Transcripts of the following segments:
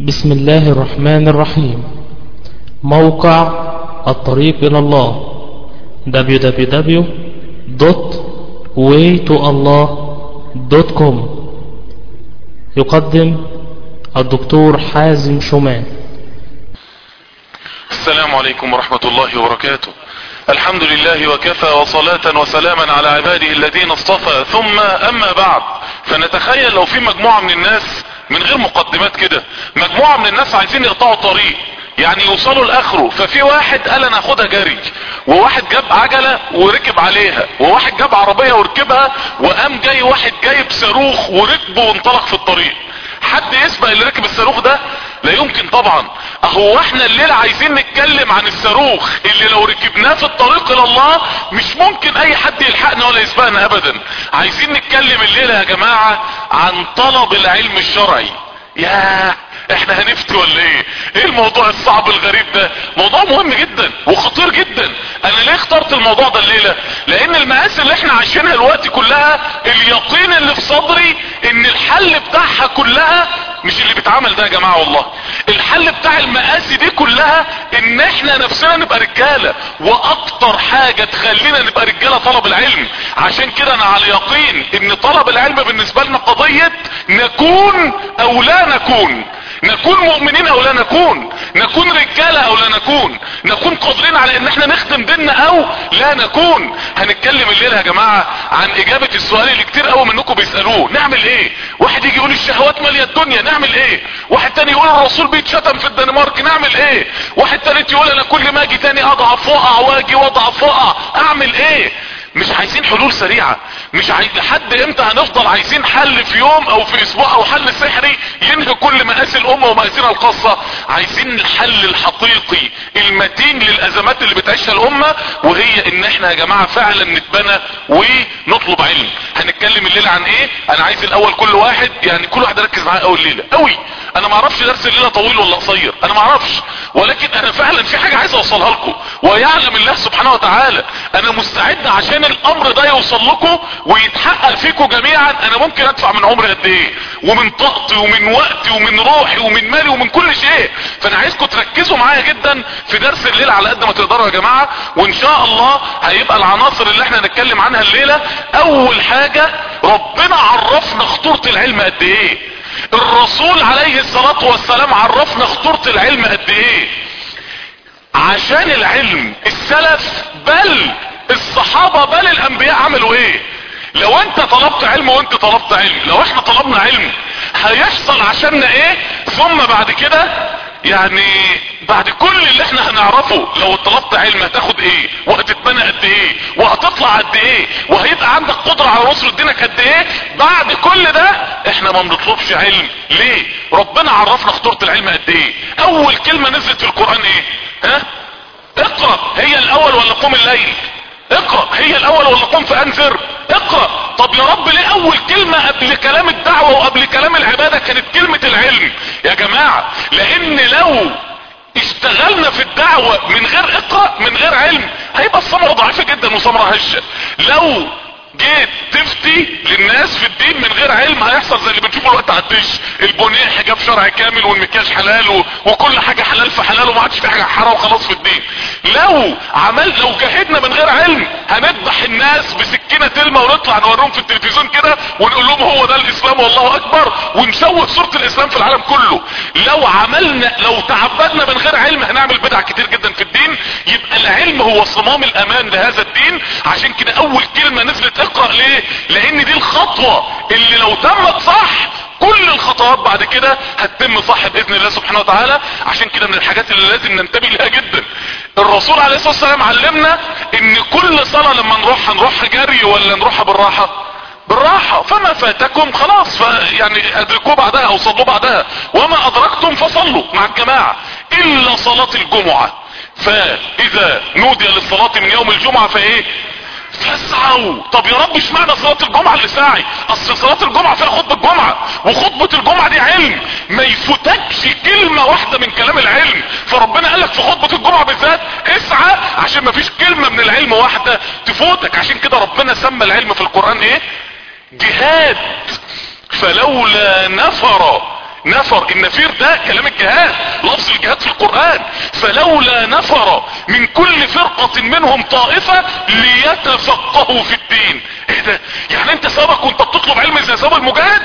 بسم الله الرحمن الرحيم. موقع الطريق إلى الله. www.waytoallah.com يقدم الدكتور حازم شومان السلام عليكم ورحمة الله وبركاته. الحمد لله وكفى وصلاة وسلاما على عباده الذين اصطفى. ثم أما بعد فنتخيل لو في مجموعة من الناس من غير مقدمات كده. مجموعة من الناس عايزين يقطعوا طريق يعني يوصلوا لآخره. ففي واحد قال أنا هاخدها جري. وواحد جاب عجلة وركب عليها. وواحد جاب عربية وركبها. وقام جاي واحد جايب صاروخ وركبه وانطلق في الطريق. حد يسبق اللي ركب الصاروخ ده؟ لا يمكن طبعا. أهو إحنا الليلة عايزين نتكلم عن الصاروخ اللي لو ركبناه في الطريق إلى الله مش ممكن أي حد يلحقنا ولا يسبقنا ابدا. عايزين نتكلم الليلة يا جماعة عن طلب العلم الشرعي. يا إحنا هنفتي ولا إيه؟ إيه الموضوع الصعب الغريب ده؟ موضوع مهم جدا وخطير جدا. أنا ليه اخترت الموضوع ده الليلة؟ لأن المقاس اللي إحنا عايشينها الوقت كلها اليقين اللي في صدري إن الحل بتاعها كلها مش اللي بيتعمل ده يا جماعة والله. الحل بتاع المقاسي دي كلها إن إحنا نفسنا نبقى رجالة. وأكتر حاجة تخلينا نبقى رجالة طلب العلم. عشان كده أنا على يقين إن طلب العلم بالنسبة لنا قضية نكون أو لا نكون. نكون مؤمنين أو لا نكون نكون رجالة أو لا نكون نكون قادرين على ان إحنا نخدم ديننا أو لا نكون. هنتكلم الليلة يا جماعة عن إجابة السؤال اللي كتير قوي منكم بيسألوه. نعمل إيه؟ واحد يجي يقول الشهوات مالية الدنيا نعمل إيه؟ واحد تاني يقول الرسول بيتشتم في الدنمارك نعمل إيه؟ واحد تالت يقول أنا كل ما أجي تاني اضعف واقع وأجي واضعف واقع أعمل إيه؟ مش عايزين حلول سريعة. مش عايز لحد إمتى هنفضل عايزين حل في يوم أو في أسبوع أو حل سحري ينهي كل مقاس الأمة ومقاسينا الخاصة. عايزين الحل الحقيقي المتين للأزمات اللي بتعيشها الأمة وهي إن إحنا يا جماعة فعلا نتبنى ونطلب علم. هنتكلم الليلة عن إيه؟ أنا عايز الأول كل واحد يعني كل واحد يركز معايا أول ليلة. قوي أنا ما أعرفش درس الليلة طويل ولا قصير. أنا ما أعرفش. ولكن أنا فعلا في حاجة عايز أوصلها لكم. ويعلم الله سبحانه وتعالى. أنا مستعد عشان الأمر ده يوصل لكم ويتحقق فيكم جميعا أنا ممكن أدفع من عمري قد إيه؟ ومن طاقتي ومن وقتي ومن روحي ومن مالي ومن كل شيء. فأنا عايزكم تركزوا معايا جدا في درس الليلة على قد ما تقدروا يا جماعة. وإن شاء الله هيبقى العناصر اللي إحنا هنتكلم عنها الليلة. أول حاجة ربنا عرفنا خطورة العلم قد إيه؟ الرسول عليه الصلاة والسلام عرفنا خطورة العلم قد إيه؟ عشان العلم السلف بل الصحابة بل الأنبياء عملوا إيه؟ لو أنت طلبت علم وأنت طلبت علم لو إحنا طلبنا علم هيحصل عشاننا إيه؟ ثم بعد كده يعني بعد كل اللي إحنا هنعرفه لو طلبت علم هتاخد إيه؟ وهتتبنى قد إيه؟ وهتطلع قد إيه؟ وهيبقى عندك قدرة على نصر دينك قد إيه؟ بعد كل ده إحنا ما بنطلبش علم. ليه؟ ربنا عرفنا خطورة العلم قد إيه؟ أول كلمة نزلت في القرآن إيه؟ ها؟ اقرأ هي الأول ولا قوم الليل؟ اقرأ هي الأول ولا قم فانذر اقرأ. طب يا رب ليه أول كلمة قبل كلام الدعوة وقبل كلام العبادة كانت كلمة العلم؟ يا جماعة لأن لو اشتغلنا في الدعوة من غير اقرأ من غير علم هيبقى الثمرة ضعيفة جدا وثمرة هشة. لو جيت تفتي للناس في الدين من غير علم هيحصل زي اللي بنشوفه الوقت على الدش. البنيه حجاب شرعي كامل والمكياج حلال. وكل حاجة حلال في حلال وما عادش في حاجة حرام خلاص في الدين. لو عمل لو جاهدنا من غير علم هنذبح الناس بسكينة تلمة ونطلع نوريهم في التلفزيون كده ونقول لهم هو ده الإسلام والله أكبر ونشوه صورة الإسلام في العالم كله. لو عملنا لو تعبدنا من غير علم هنعمل بدع كتير جدا في الدين. يبقى العلم هو صمام الأمان لهذا الدين. عشان كده أول كلمة نزلت اقرأ ليه؟ لأن دي الخطوة اللي لو تمت صح كل الخطوات بعد كده هتتم صح بإذن الله سبحانه وتعالى. عشان كده من الحاجات اللي لازم ننتبه لها جدا. الرسول عليه الصلاة والسلام علمنا إن كل صلاة لما نروح هنروح جري ولا نروحها بالراحة؟ بالراحة. فما فاتكم خلاص. يعني أدركوه بعدها أو صلوا بعدها. وما أدركتم فصلوا مع الجماعة إلا صلاة الجمعة. فإذا نودي للصلاة من يوم الجمعة فإيه؟ فاسعوا طب يا رب اشمعنى صلاة الجمعة اللي ساعي؟ اصل صلاة الجمعة فيها خطبة الجمعة وخطبة الجمعة دي علم. ما يفوتكش كلمة واحدة من كلام العلم. فربنا قال لك في خطبة الجمعة بالذات اسعى عشان ما فيش كلمة من العلم واحدة تفوتك. عشان كده ربنا سمى العلم في القرآن إيه؟ جهاد. فلولا نفر نفر. النفير ده كلام الجهاد لفظ الجهاد في القرآن. فلولا نفر من كل فرقة منهم طائفة ليتفقهوا في الدين. إيه ده؟ يعني أنت سبق وأنت بتطلب علم زي سبب المجاهد؟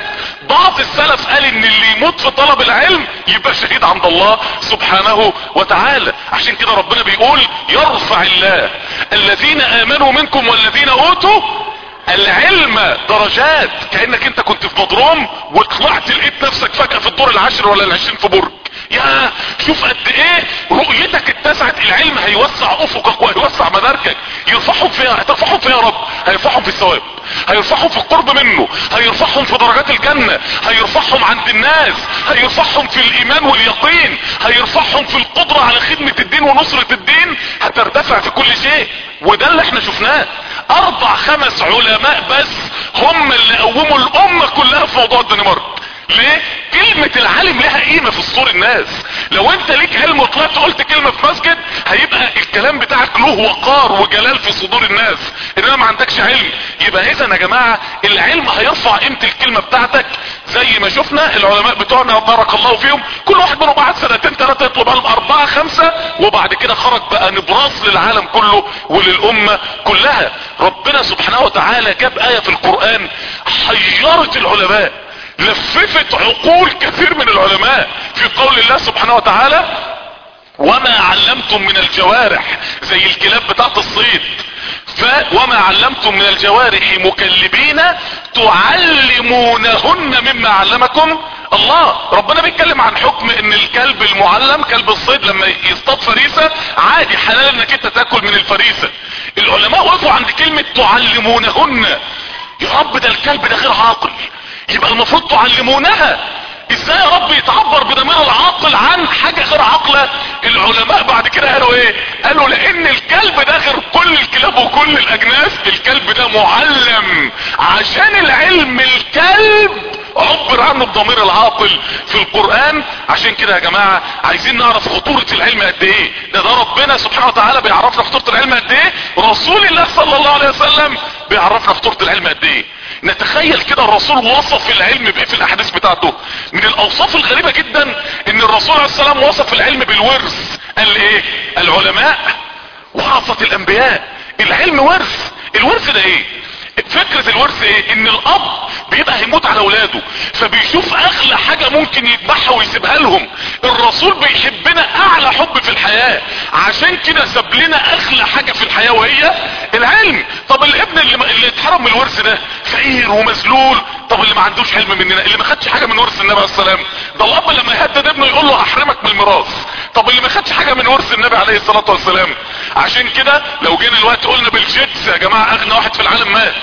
بعض السلف قال إن اللي يموت في طلب العلم يبقى شهيد عند الله سبحانه وتعالى. عشان كده ربنا بيقول يرفع الله. الذين آمنوا منكم والذين أوتوا العلم درجات. كأنك انت كنت في بدروم وطلعت لقيت نفسك فجأة في الدور العاشر ولا العشرين في برج. يا شوف قد إيه رؤيتك اتسعت. العلم هيوسع افقك وهيوسع مداركك يرفعهم فيها هترفعهم فيها يا رب. هيرفعهم في الثواب. هيرفعهم في القرب منه. هيرفعهم في درجات الجنة. هيرفعهم عند الناس. هيرفعهم في الإيمان واليقين. هيرفعهم في القدرة على خدمة الدين ونصرة الدين. هترتفع في كل شيء. وده اللي إحنا شفناه. أربع خمس علماء بس هم اللي قوموا الأمة كلها في موضوع الدنمارك. ليه؟ كلمة العالم لها قيمة في صدور الناس. لو انت ليك علم وطلعت قلت كلمة في مسجد هيبقى الكلام بتاعك له وقار وجلال في صدور الناس. انما ما عندكش علم. يبقى إذا يا جماعة العلم هيرفع قيمة الكلمة بتاعتك. زي ما شفنا العلماء بتوعنا بارك الله فيهم. كل واحد منهم قعد سنتين ثلاثة يطلب علم أربعة خمسة وبعد كده خرج بقى نبراس للعالم كله وللأمة كلها. ربنا سبحانه وتعالى جاب آية في القرآن حيرت العلماء. لففت عقول كثير من العلماء في قول الله سبحانه وتعالى وما علمتم من الجوارح زي الكلاب بتاعت الصيد. ف وما علمتم من الجوارح مكلبين تعلمونهن مما علمكم الله ربنا بيتكلم عن حكم إن الكلب المعلم كلب الصيد لما يصطاد فريسة عادي حلال إنك أنت تأكل من الفريسة. العلماء وقفوا عند كلمة تعلمونهن يا رب ده الكلب ده غير عاقل. يبقى المفروض تعلمونها. إزاي يا رب يتعبر بضمير العاقل عن حاجة غير عاقلة العلماء بعد كده قالوا إيه؟ قالوا لأن الكلب ده غير كل الكلاب وكل الأجناس الكلب ده معلم. عشان العلم الكلب عبر عنه بضمير العاقل في القرآن. عشان كده يا جماعة عايزين نعرف خطورة العلم قد إيه؟ ده ده ربنا سبحانه وتعالى بيعرفنا خطورة العلم قد إيه؟ رسول الله صلى الله عليه وسلم بيعرفنا خطورة العلم قد إيه؟ نتخيل كده الرسول وصف العلم بإيه في الأحاديث بتاعته؟ من الأوصاف الغريبة جدا إن الرسول عليه السلام وصف العلم بالورث. قال إيه؟ العلماء ورثة الأنبياء. العلم ورث. الورث ده إيه؟ فكرة الورث إيه؟ إن الأب بيبقى هيموت على اولاده فبيشوف أغلى حاجة ممكن يذبحها ويسيبها لهم. الرسول بيحبنا أعلى حب في الحياة. عشان كده ساب لنا أغلى حاجة في الحياة وهي العلم. طب الابن اللي, اللي اتحرم من الورث ده فقير ومذلول طب اللي ما عندوش علم مننا اللي ما خدش حاجة من ورث النبي عليه السلام. ده الأب لما يهدد ابنه يقول له أحرمك من الميراث. طب اللي ما خدش حاجة من ورث النبي عليه الصلاة والسلام عشان كده لو جينا الوقت قلنا بالجيتس يا جماعة أغنى واحد في العالم مات.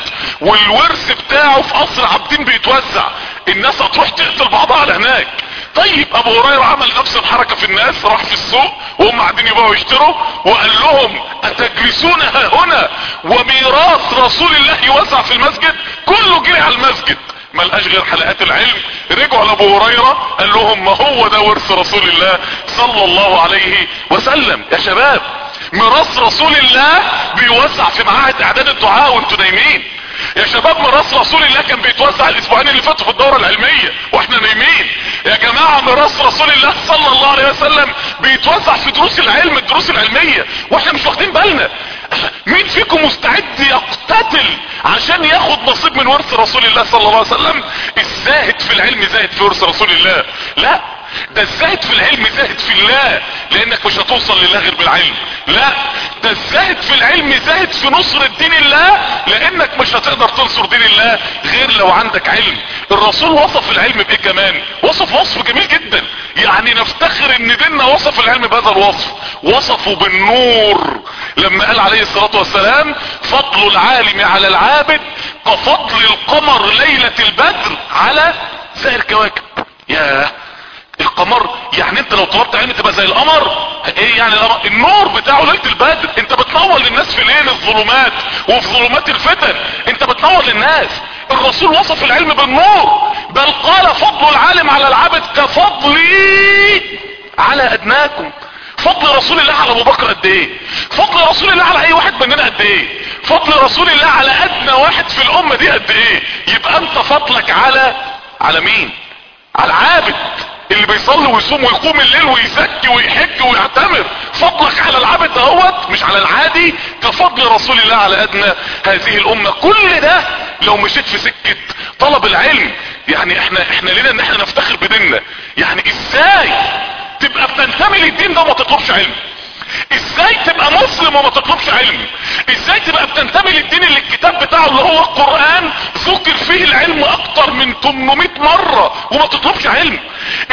والورث بتاعه في قصر عابدين بيتوزع. الناس هتروح تقتل بعضها على هناك. طيب أبو هريرة عمل نفس الحركة في الناس راح في السوق وهم قاعدين يبقوا يشتروا وقال لهم أتجلسون ها هنا؟ وميراث رسول الله يوزع في المسجد كله جري على المسجد. ما لقاش غير حلقات العلم. رجعوا لأبو هريرة قال لهم ما هو ده ورث رسول الله صلى الله عليه وسلم؟ يا شباب ميراث رسول الله بيوزع في معاهد أعداد الدعاء وانتوا نايمين يا شباب ميراث رسول الله كان بيتوزع الأسبوعين اللي فاتوا في الدورة العلمية وإحنا نايمين. يا جماعة ميراث رسول الله صلى الله عليه وسلم بيتوزع في دروس العلم الدروس العلمية وإحنا مش واخدين بالنا. مين فيكم مستعد يقتتل عشان ياخد نصيب من ورث رسول الله صلى الله عليه وسلم؟ الزاهد في العلم زاهد في ورث رسول الله. لا ده الزاهد في العلم زاهد في الله لانك مش هتوصل لله غير بالعلم؟ لا. ده الزاهد في العلم زاهد في نصر دين الله لانك مش هتقدر تنصر دين الله غير لو عندك علم. الرسول وصف العلم بايه كمان. وصف وصف جميل جدا. يعني نفتخر إن ديننا وصف العلم بهذا الوصف. وصفه بالنور. لما قال عليه الصلاة والسلام فضل العالم على العابد كفضل القمر ليلة البدر على سائر الكواكب. ياه. القمر يعني انت لو طلبت علم تبقى زي القمر؟ إيه يعني القمر؟ النور بتاعه ليله البدر انت بتنور للناس في ليل الظلمات وفي ظلمات الفتن. انت بتنور للناس. الرسول وصف العلم بالنور. بل قال فضل العالم على العبد كفضلي على أدناكم. فضل رسول الله على أبو بكر قد إيه؟ فضل رسول الله على أي واحد مننا قد إيه؟ فضل رسول الله على أدنى واحد في الأمة دي قد إيه؟ يبقى أنت فضلك على على مين؟ على العابد. اللي بيصلي ويصوم ويقوم الليل ويزكي ويحج ويعتمر. فضلك على العبد دهوت مش على العادي. كفضل رسول الله على أدنى هذه الأمة. كل ده لو مشيت في سكة طلب العلم يعني إحنا إحنا لنا إن إحنا نفتخر بديننا. يعني إزاي تبقى بتنتمي للدين ده وما تطلبش علم؟ إزاي تبقى مسلم وما تطلبش علم؟ إزاي تبقى بتنتمي للدين اللي الكتاب بتاعه اللي هو القرآن ذكر فيه العلم أكتر من 800 مرة وما تطلبش علم؟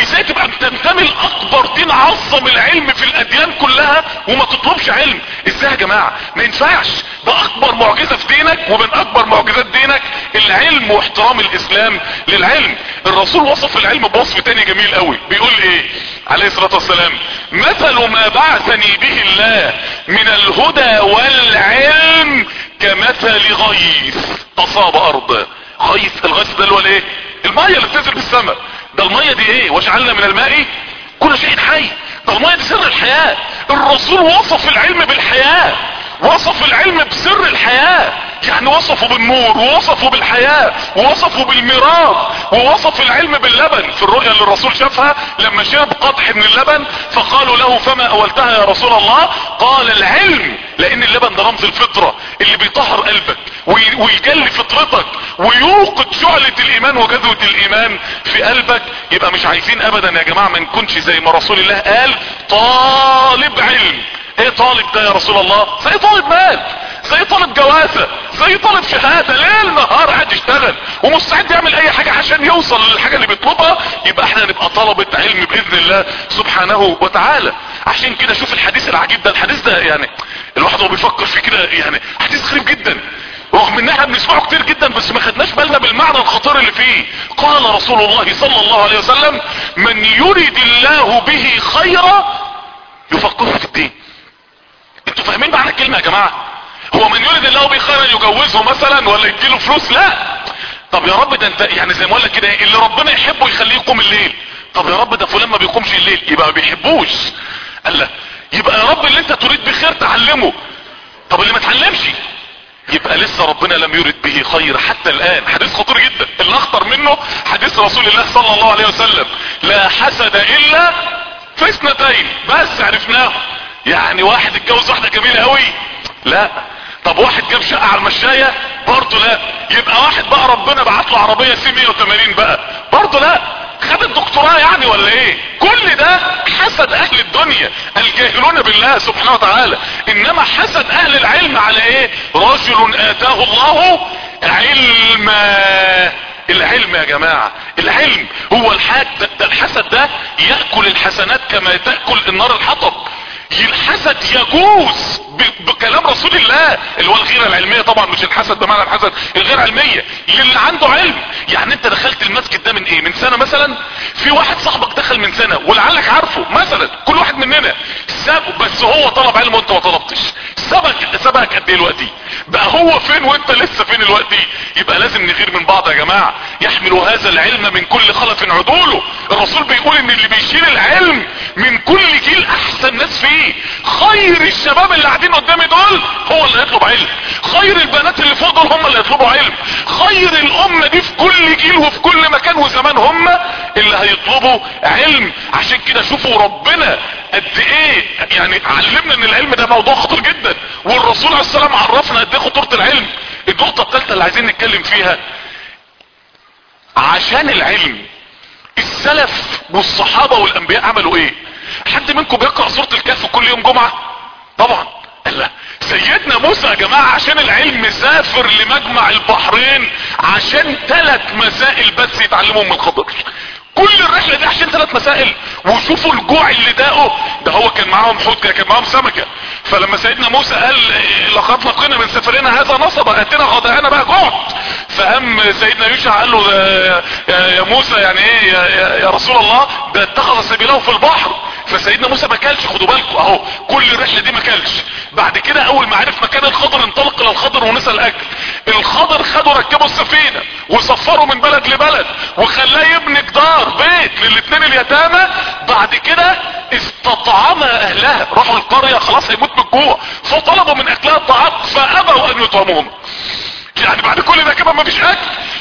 إزاي تبقى بتنتمي لأكبر دين عظم العلم في الأديان كلها وما تطلبش علم؟ إزاي يا جماعة؟ ما ينفعش. ده أكبر معجزة في دينك ومن أكبر معجزات دينك العلم واحترام الإسلام للعلم. الرسول وصف العلم بوصف تاني جميل قوي. بيقول إيه؟ عليه الصلاة والسلام. مثل ما بعثني به الله من الهدى والعلم كمثل غيث اصاب أرض. غيث الغيث ده اللي هو المية اللي بتنزل في السماء ده المية دي إيه؟ وجعلنا من الماء كل شيء حي. ده المية دي سر الحياة. الرسول وصف العلم بالحياة. وصف العلم بسر الحياة. يعني وصفه بالنور ووصفه بالحياة ووصفه بالميراث ووصف العلم باللبن. في الرؤيا اللي الرسول شافها لما شرب قدح من اللبن فقالوا له فما أولتها يا رسول الله؟ قال العلم. لأن اللبن ده رمز الفطرة اللي بيطهر قلبك ويجلي فطرتك ويوقد شعلة الإيمان وجذوة الإيمان في قلبك. يبقى مش عايزين ابدا يا جماعة ما نكونش زي ما رسول الله قال طالب علم. إيه طالب ده يا رسول الله؟ زي طالب مال؟ زي طالب جوازة زي طالب شهادة؟ ليل نهار قاعد يشتغل؟ ومستعد يعمل أي حاجة عشان يوصل للحاجة اللي بيطلبها؟ يبقى إحنا نبقى طلبة علم بإذن الله سبحانه وتعالى. عشان كده شوف الحديث العجيب ده. الحديث ده يعني الواحد هو بيفكر فيه كده يعني حديث غريب جدا. رغم إن إحنا بنسمعه كتير جدا بس ما خدناش بالنا بالمعنى الخطير اللي فيه. قال رسول الله صلى الله عليه وسلم من يريد الله به خيرا يفقهه في الدين. أنتوا فاهمين معنى الكلمة يا جماعة؟ هو من يريد الله به خيرا يجوزه مثلا ولا يديله فلوس؟ لا. طب يا رب ده انت يعني زي ما أقول لك كده اللي ربنا يحبه يخليه يقوم الليل. طب يا رب ده فلان ما بيقومش الليل يبقى ما بيحبوش. قال لا يبقى يا رب اللي انت تريد بخير تعلمه. طب اللي ما تعلمش يبقى لسه ربنا لم يرد به خير حتى الآن. حديث خطير جدا. اللي أخطر منه حديث رسول الله صلى الله عليه وسلم. لا حسد إلا في اثنتين بس عرفناه. يعني واحد اتجوز واحدة جميلة قوي. لا. طب واحد جاب شقة على المشاية برضه لا. يبقى واحد بقى ربنا بعت له عربية سي 180 بقى. برضه لا. خد الدكتوراه يعني ولا إيه؟ كل ده حسد أهل الدنيا الجاهلون بالله سبحانه وتعالى. إنما حسد أهل العلم على إيه؟ رجل آتاه الله علما. العلم يا جماعة العلم هو الحاج ده, الحسد ده يأكل الحسنات كما تأكل النار الحطب. الحسد يجوز بكلام رسول الله اللي هو الغيرة العلمية طبعا مش الحسد بمعنى الحسد الغيرة علمية للي عنده علم. يعني أنت دخلت المسجد ده من إيه؟ من سنة مثلا؟ في واحد صاحبك دخل من سنة ولعلك عارفه مثلا كل واحد مننا سابه بس هو طلب علم وأنت ما طلبتش. سبك سبك قد إيه الوقتي بقى هو فين وأنت لسه فين الوقتي يبقى لازم نغير من بعض يا جماعة. يحمل هذا العلم من كل خلف عدوله. الرسول بيقول إن اللي بيشيل العلم من كل جيل أحسن ناس فيه. خير الشباب اللي قاعدين قدامي دول هو اللي هيطلب علم. خير البنات اللي فوق دول هم اللي هيطلبوا علم. خير الأمة دي في كل جيل وفي كل مكان وزمان هم اللي هيطلبوا علم. عشان كده شوفوا ربنا قد إيه يعني علمنا إن العلم ده موضوع خطير جدا. والرسول عليه السلام عرفنا قد إيه خطورة العلم. النقطة الثالثة اللي عايزين نتكلم فيها. عشان العلم السلف والصحابة والأنبياء عملوا إيه؟ حد منكم بيقرأ سورة الكهف كل يوم جمعة؟ طبعا. لا. سيدنا موسى يا جماعة عشان العلم سافر لمجمع البحرين عشان ثلاث مسائل بس يتعلمهم من الخضر كل الرحلة دي عشان ثلاث مسائل. وشوفوا الجوع اللي داقه. ده هو كان معاهم حوت كان معاهم سمكة. فلما سيدنا موسى قال لقد لقينا من سفرنا هذا نصب اتنا غداءنا بقى جعت فهم سيدنا يوشع قال له يا موسى يعني إيه؟ يا, يا رسول الله ده اتخذ سبيله في البحر. فسيدنا موسى ما كلش خدوا بالكم اهو كل الرحلة دي ما كلش. بعد كده أول ما عرف مكان الخضر انطلق إلى الخضر ونسى الأكل. الخضر خدوا ركبوا السفينة وسفروا من بلد لبلد وخلاه يبني جدار بيت للاثنين اليتامى. بعد كده استطعم أهلها. راحوا القرية خلاص هيموت من الجوع. فطلبوا من أكلها الطعام فأبوا أن يطعموهم يعني بعد كل ده كمان مفيش أكل.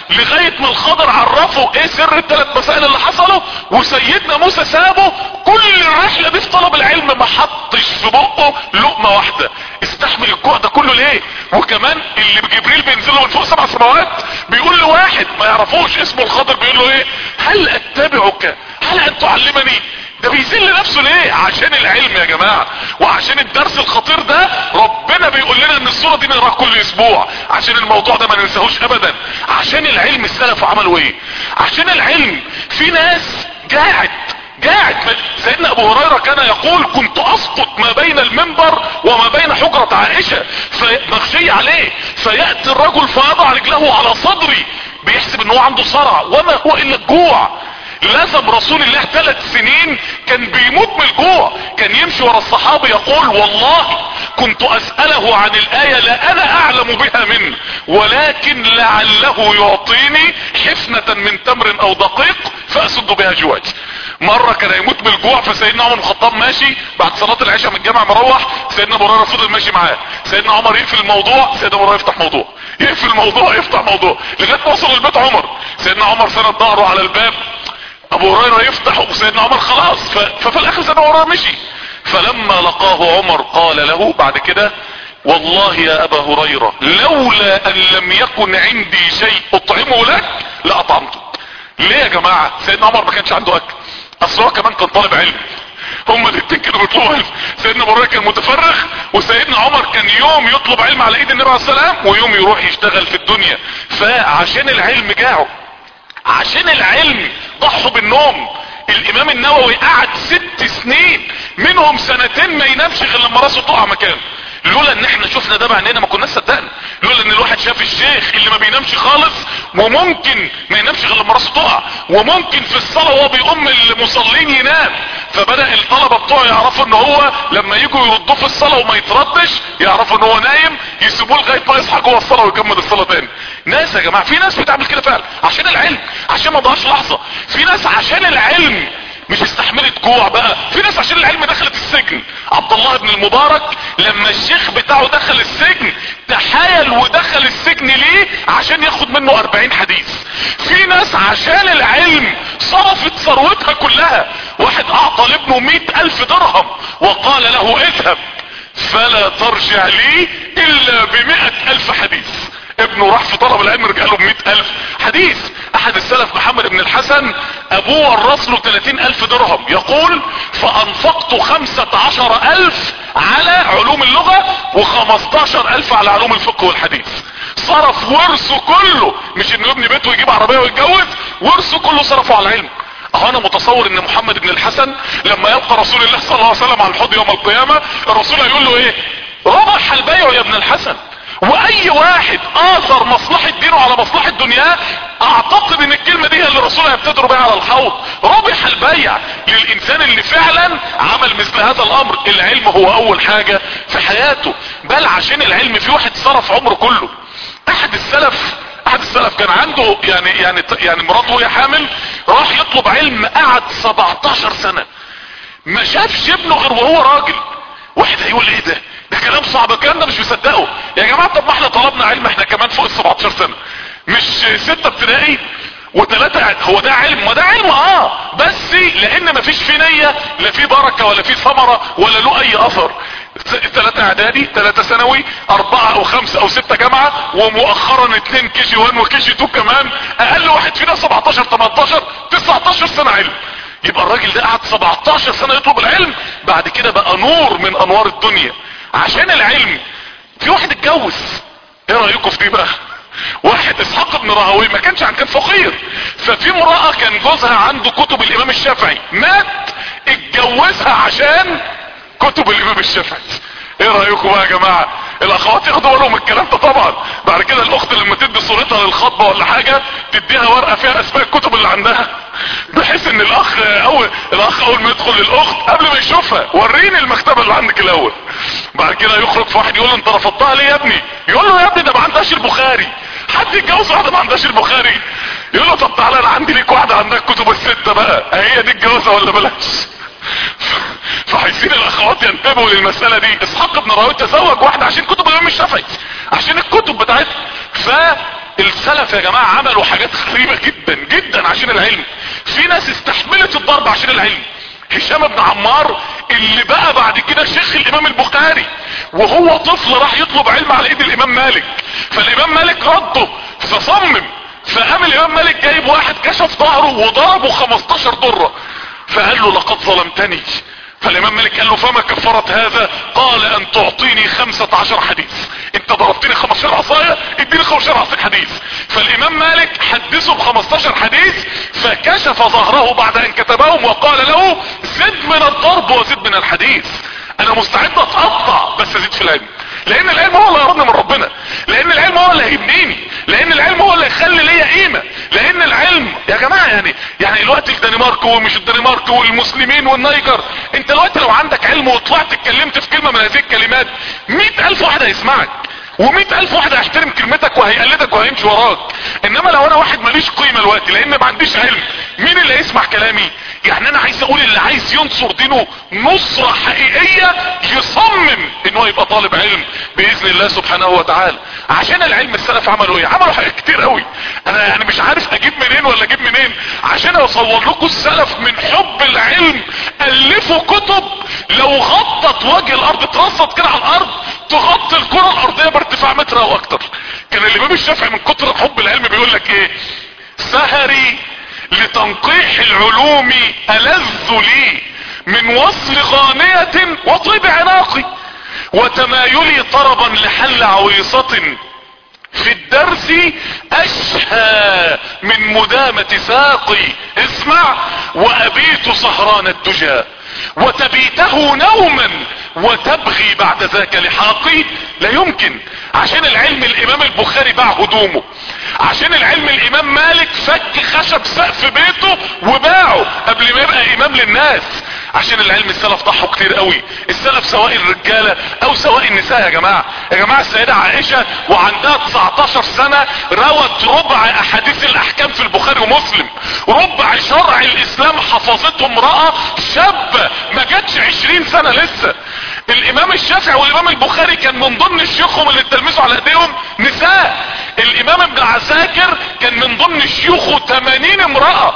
لغاية ما الخضر عرفه إيه سر الثلاث مسائل اللي حصلوا؟ وسيدنا موسى سابه كل الرحلة دي في طلب العلم ما حطش في بقه لقمة واحدة. استحمل الجوع ده كله ليه؟ وكمان اللي جبريل بينزل له من فوق سبع سماوات بيقول له واحد ما يعرفوش اسمه الخضر بيقول له إيه؟ هل أتبعك؟ هل أن تعلمني؟ ده بيذل نفسه ليه؟ عشان العلم يا جماعة. وعشان الدرس الخطير ده بيقول لنا إن الصورة دي نقراها كل أسبوع عشان الموضوع ده ما ننساهوش ابدا. عشان العلم السلف عملوا إيه؟ عشان العلم في ناس قاعد قاعد سيدنا أبو هريرة كان يقول كنت أسقط ما بين المنبر وما بين حجرة عائشة. فمغشي عليه. فيأتي الرجل فيضع رجله على صدري. بيحسب إن هو عنده صرع. وما هو إلا الجوع. لازم رسول الله ثلاث سنين كان بيموت من الجوع. كان يمشي ورا الصحابة يقول والله كنت أسأله عن الآية لا أنا أعلم بها منه ولكن لعله يعطيني حفنة من تمر أو دقيق فأسد بها جوعي. مرة كان يموت من الجوع فسيدنا عمر الخطاب ماشي بعد صلاة العشاء من الجامع مروح سيدنا أبو هريرة فضل ماشي معاه. سيدنا عمر يقفل الموضوع سيدنا أبو هريرة يفتح موضوع. يقفل الموضوع يفتح موضوع. لغاية ما وصل البيت عمر. سيدنا عمر سند ظهره على الباب أبو هريرة يفتح وسيدنا عمر خلاص. ففي الآخر سيدنا هريره مشي. فلما لقاه عمر قال له بعد كده والله يا أبا هريرة لولا أن لم يكن عندي شيء أطعمه لك لاطعمته ليه يا جماعة؟ سيدنا عمر ما كانش عنده أكل. أصل هو كمان كان طالب علم. هما الاتنين كانوا بيطلبوا علم. سيدنا أبو هريرة كان متفرغ وسيدنا عمر كان يوم يطلب علم على إيد النبي عليه السلام ويوم يروح يشتغل في الدنيا. فعشان العلم جاعوا عشان العلم ضحوا بالنوم. الإمام النووي قعد ست سنين منهم سنتين ما ينامش غير لما راسه تقع مكانه. لولا ان إحنا شفنا ده بعينينا ما كناش صدقنا. لولا ان الواحد شاف الشيخ اللي ما بينامش خالص وممكن ما ينامش غير لما راسه تقع وممكن في الصلاة وهو بيقوم المصلين ينام. فبدأ الطلبة بتوعه يعرفوا إن هو لما يجوا يردوه في الصلاة وما يتردش يعرفوا إن هو نايم يسيبوه لغاية ما يصحى جوه الصلاة ويكمل الصلاة تاني. ناس يا جماعة في ناس بتعمل كده فعلا عشان العلم عشان ما ضاعش لحظة. في ناس عشان العلم مش استحملت جوع بقى. في ناس عشان العلم دخلت السجن. عبد الله بن المبارك لما الشيخ بتاعه دخل السجن تحايل ودخل السجن ليه؟ عشان ياخد منه أربعين حديث. في ناس عشان العلم صرفت ثروتها كلها. واحد أعطى لابنه مئة ألف درهم وقال له اذهب فلا ترجع لي إلا بمئة ألف حديث. ابنه راح في طلب العلم رجع له بمئة ألف. حديث. أحد السلف محمد بن الحسن أبوه ورث له 30 ألف درهم. يقول فأنفقت خمسة عشر ألف على علوم اللغة وخمستاشر ألف على علوم الفقه والحديث. صرف ورثه كله. مش إنه يبني بيته ويجيب عربية ويتجوز ورثه كله صرفه على العلم. أهو أنا متصور إن محمد بن الحسن لما يلقى رسول الله صلى الله عليه وسلم على الحوض يوم القيامة الرسول هيقول له إيه؟ ربح البيع يا ابن الحسن. وأي واحد اثر مصلحة دينه على مصلحة دنياه أعتقد إن الكلمة دي اللي الرسول هيبتدروا بيها على الحوض. ربح البيع للإنسان اللي فعلا عمل مثل هذا الأمر. العلم هو أول حاجة في حياته. بل عشان العلم في واحد صرف عمره كله. أحد السلف أحد السلف كان عنده يعني يعني يعني مراته وهي حامل راح يطلب علم قعد 17 سنة. ما شافش ابنه غير وهو راجل. واحد هيقول إيه ده؟ ده كلام صعب الكلام ده مش مصدقه. يا جماعة طب ما إحنا طلبنا علم إحنا كمان فوق ال 17 سنة. مش ستة ابتدائي وثلاثة هو ده علم؟ ما ده علم آه. بس لأن مفيش في نية لا في بركة ولا في ثمرة ولا له أي أثر. ثلاثة إعدادي ثلاثة ثانوي أربعة أو خمسة أو ستة جامعة ومؤخرا اتنين كي جي 1 وكي جي 2 كمان. أقل واحد فينا 17 18 19 سنة علم. يبقى الراجل ده قعد 17 سنة يطلب العلم. بعد كده بقى نور من أنوار الدنيا. عشان العلم. في واحد اتجوز. إيه رأيكم في دي بقى؟ واحد إسحاق بن راهويه ما كانش عن كان فقير. ففي امرأة كان جوزها عنده كتب الإمام الشافعي. مات اتجوزها عشان كتب الإمام الشافعي. إيه رأيكم بقى يا جماعة؟ الأخوات ياخدوا بالهم الكلام ده طبعا. بعد كده الأخت لما تدي صورتها للخطبة ولا حاجة تديها ورقة فيها أسماء الكتب اللي عندها. بحيث إن الأخ اول الأخ أول ما يدخل للأخت قبل ما يشوفها وريني المكتبة اللي عندك الأول. بعد كده يخرج في واحد يقول له أنت رفضتها ليه يا ابني؟ يقول له يا ابني ده ما عندهاش البخاري. حد يتجوز واحدة ما عندهاش البخاري؟ يقول له طب تعالى أنا عندي ليك واحدة عندها الكتب الستة بقى. هي دي الجوازة ولا بلاش فعايزين الأخوات ينتبهوا للمسألة دي. إسحاق بن راهويه تزوج واحدة عشان كتب الإمام الشافعي. عشان الكتب بتاعتها فالسلف يا جماعة عملوا حاجات غريبة جدا جدا عشان العلم. في ناس استحملت الضرب عشان العلم. هشام بن عمار اللي بقى بعد كده شيخ الإمام البخاري وهو طفل راح يطلب علم على إيد الإمام مالك. فالإمام مالك رده فصمم. فقام الإمام مالك جايب واحد كشف ظهره وضربه 15 ضرة فقال له لقد ظلمتني. فالإمام مالك قال له فما كفرت هذا؟ قال أن تعطيني خمسة عشر حديث. أنت ضربتني 15 عصاية؟ اديني 15 عصاية حديث. فالإمام مالك حدثه ب 15 حديث فكشف ظهره بعد أن كتبهم وقال له زد من الضرب وزد من الحديث. أنا مستعد أتقطع بس أزيد في العلم. لأن العلم هو اللي يقربني من ربنا. لأن العلم هو اللي هيبنيني. لأن العلم هو اللي يخلي ليا قيمة. لأن العلم يا جماعة يعني يعني دلوقتي الدنمارك ومش الدنمارك والمسلمين والنيجر أنت دلوقتي لو عندك علم وطلعت اتكلمت في كلمة من هذه الكلمات مئة ألف واحد هيسمعك. ومئة ألف واحد هيحترم كلمتك وهيقلدك وهيمشي وراك. إنما لو أنا واحد ماليش قيمة الوقت لأن ما عنديش علم مين اللي هيسمع كلامي؟ يعني أنا عايز أقول اللي عايز ينصر دينه نصرة حقيقية يصمم انه يبقى طالب علم بإذن الله سبحانه وتعالى. عشان العلم السلف عملوا إيه؟ عملوا حاجات كتير قوي. أنا يعني مش عارف أجيب منين ولا أجيب منين. عشان أصور لكم السلف من حب العلم. ألفوا كتب. لو غطت وجه الأرض اترصت كده على الأرض تغطي الكرة الأرضية بارتفاع متر أو أكتر. كان الامام الشافعي من كتر حب العلم بيقول لك إيه؟ سهري لتنقيح العلوم ألذ لي من وصل غانية وطيب عناقي وتمايلي طربا لحل عويصة في الدرس أشهى من مدامة ساقي. اسمع وأبيت سهران الدجى. وتبيته نوما وتبغي بعد ذاك لحاقي لا يمكن. عشان العلم الإمام البخاري باع هدومه. عشان العلم الإمام مالك فك خشب سقف بيته وباعه قبل ما يبقى إمام للناس. عشان العلم السلف ضحوا كتير قوي. السلف سواء الرجالة أو سواء النساء يا جماعة. يا جماعة السيدة عائشة وعندها 19 سنة روت ربع أحاديث الأحكام في البخاري ومسلم. ربع شرع الإسلام حفظته امرأة شابة. ما جاتش 20 سنة لسه. الإمام الشافعي والإمام البخاري كان من ضمن شيوخهم اللي اتلمسوا على إيديهم نساء. الإمام ابن عساكر كان من ضمن شيوخه 80 امرأة.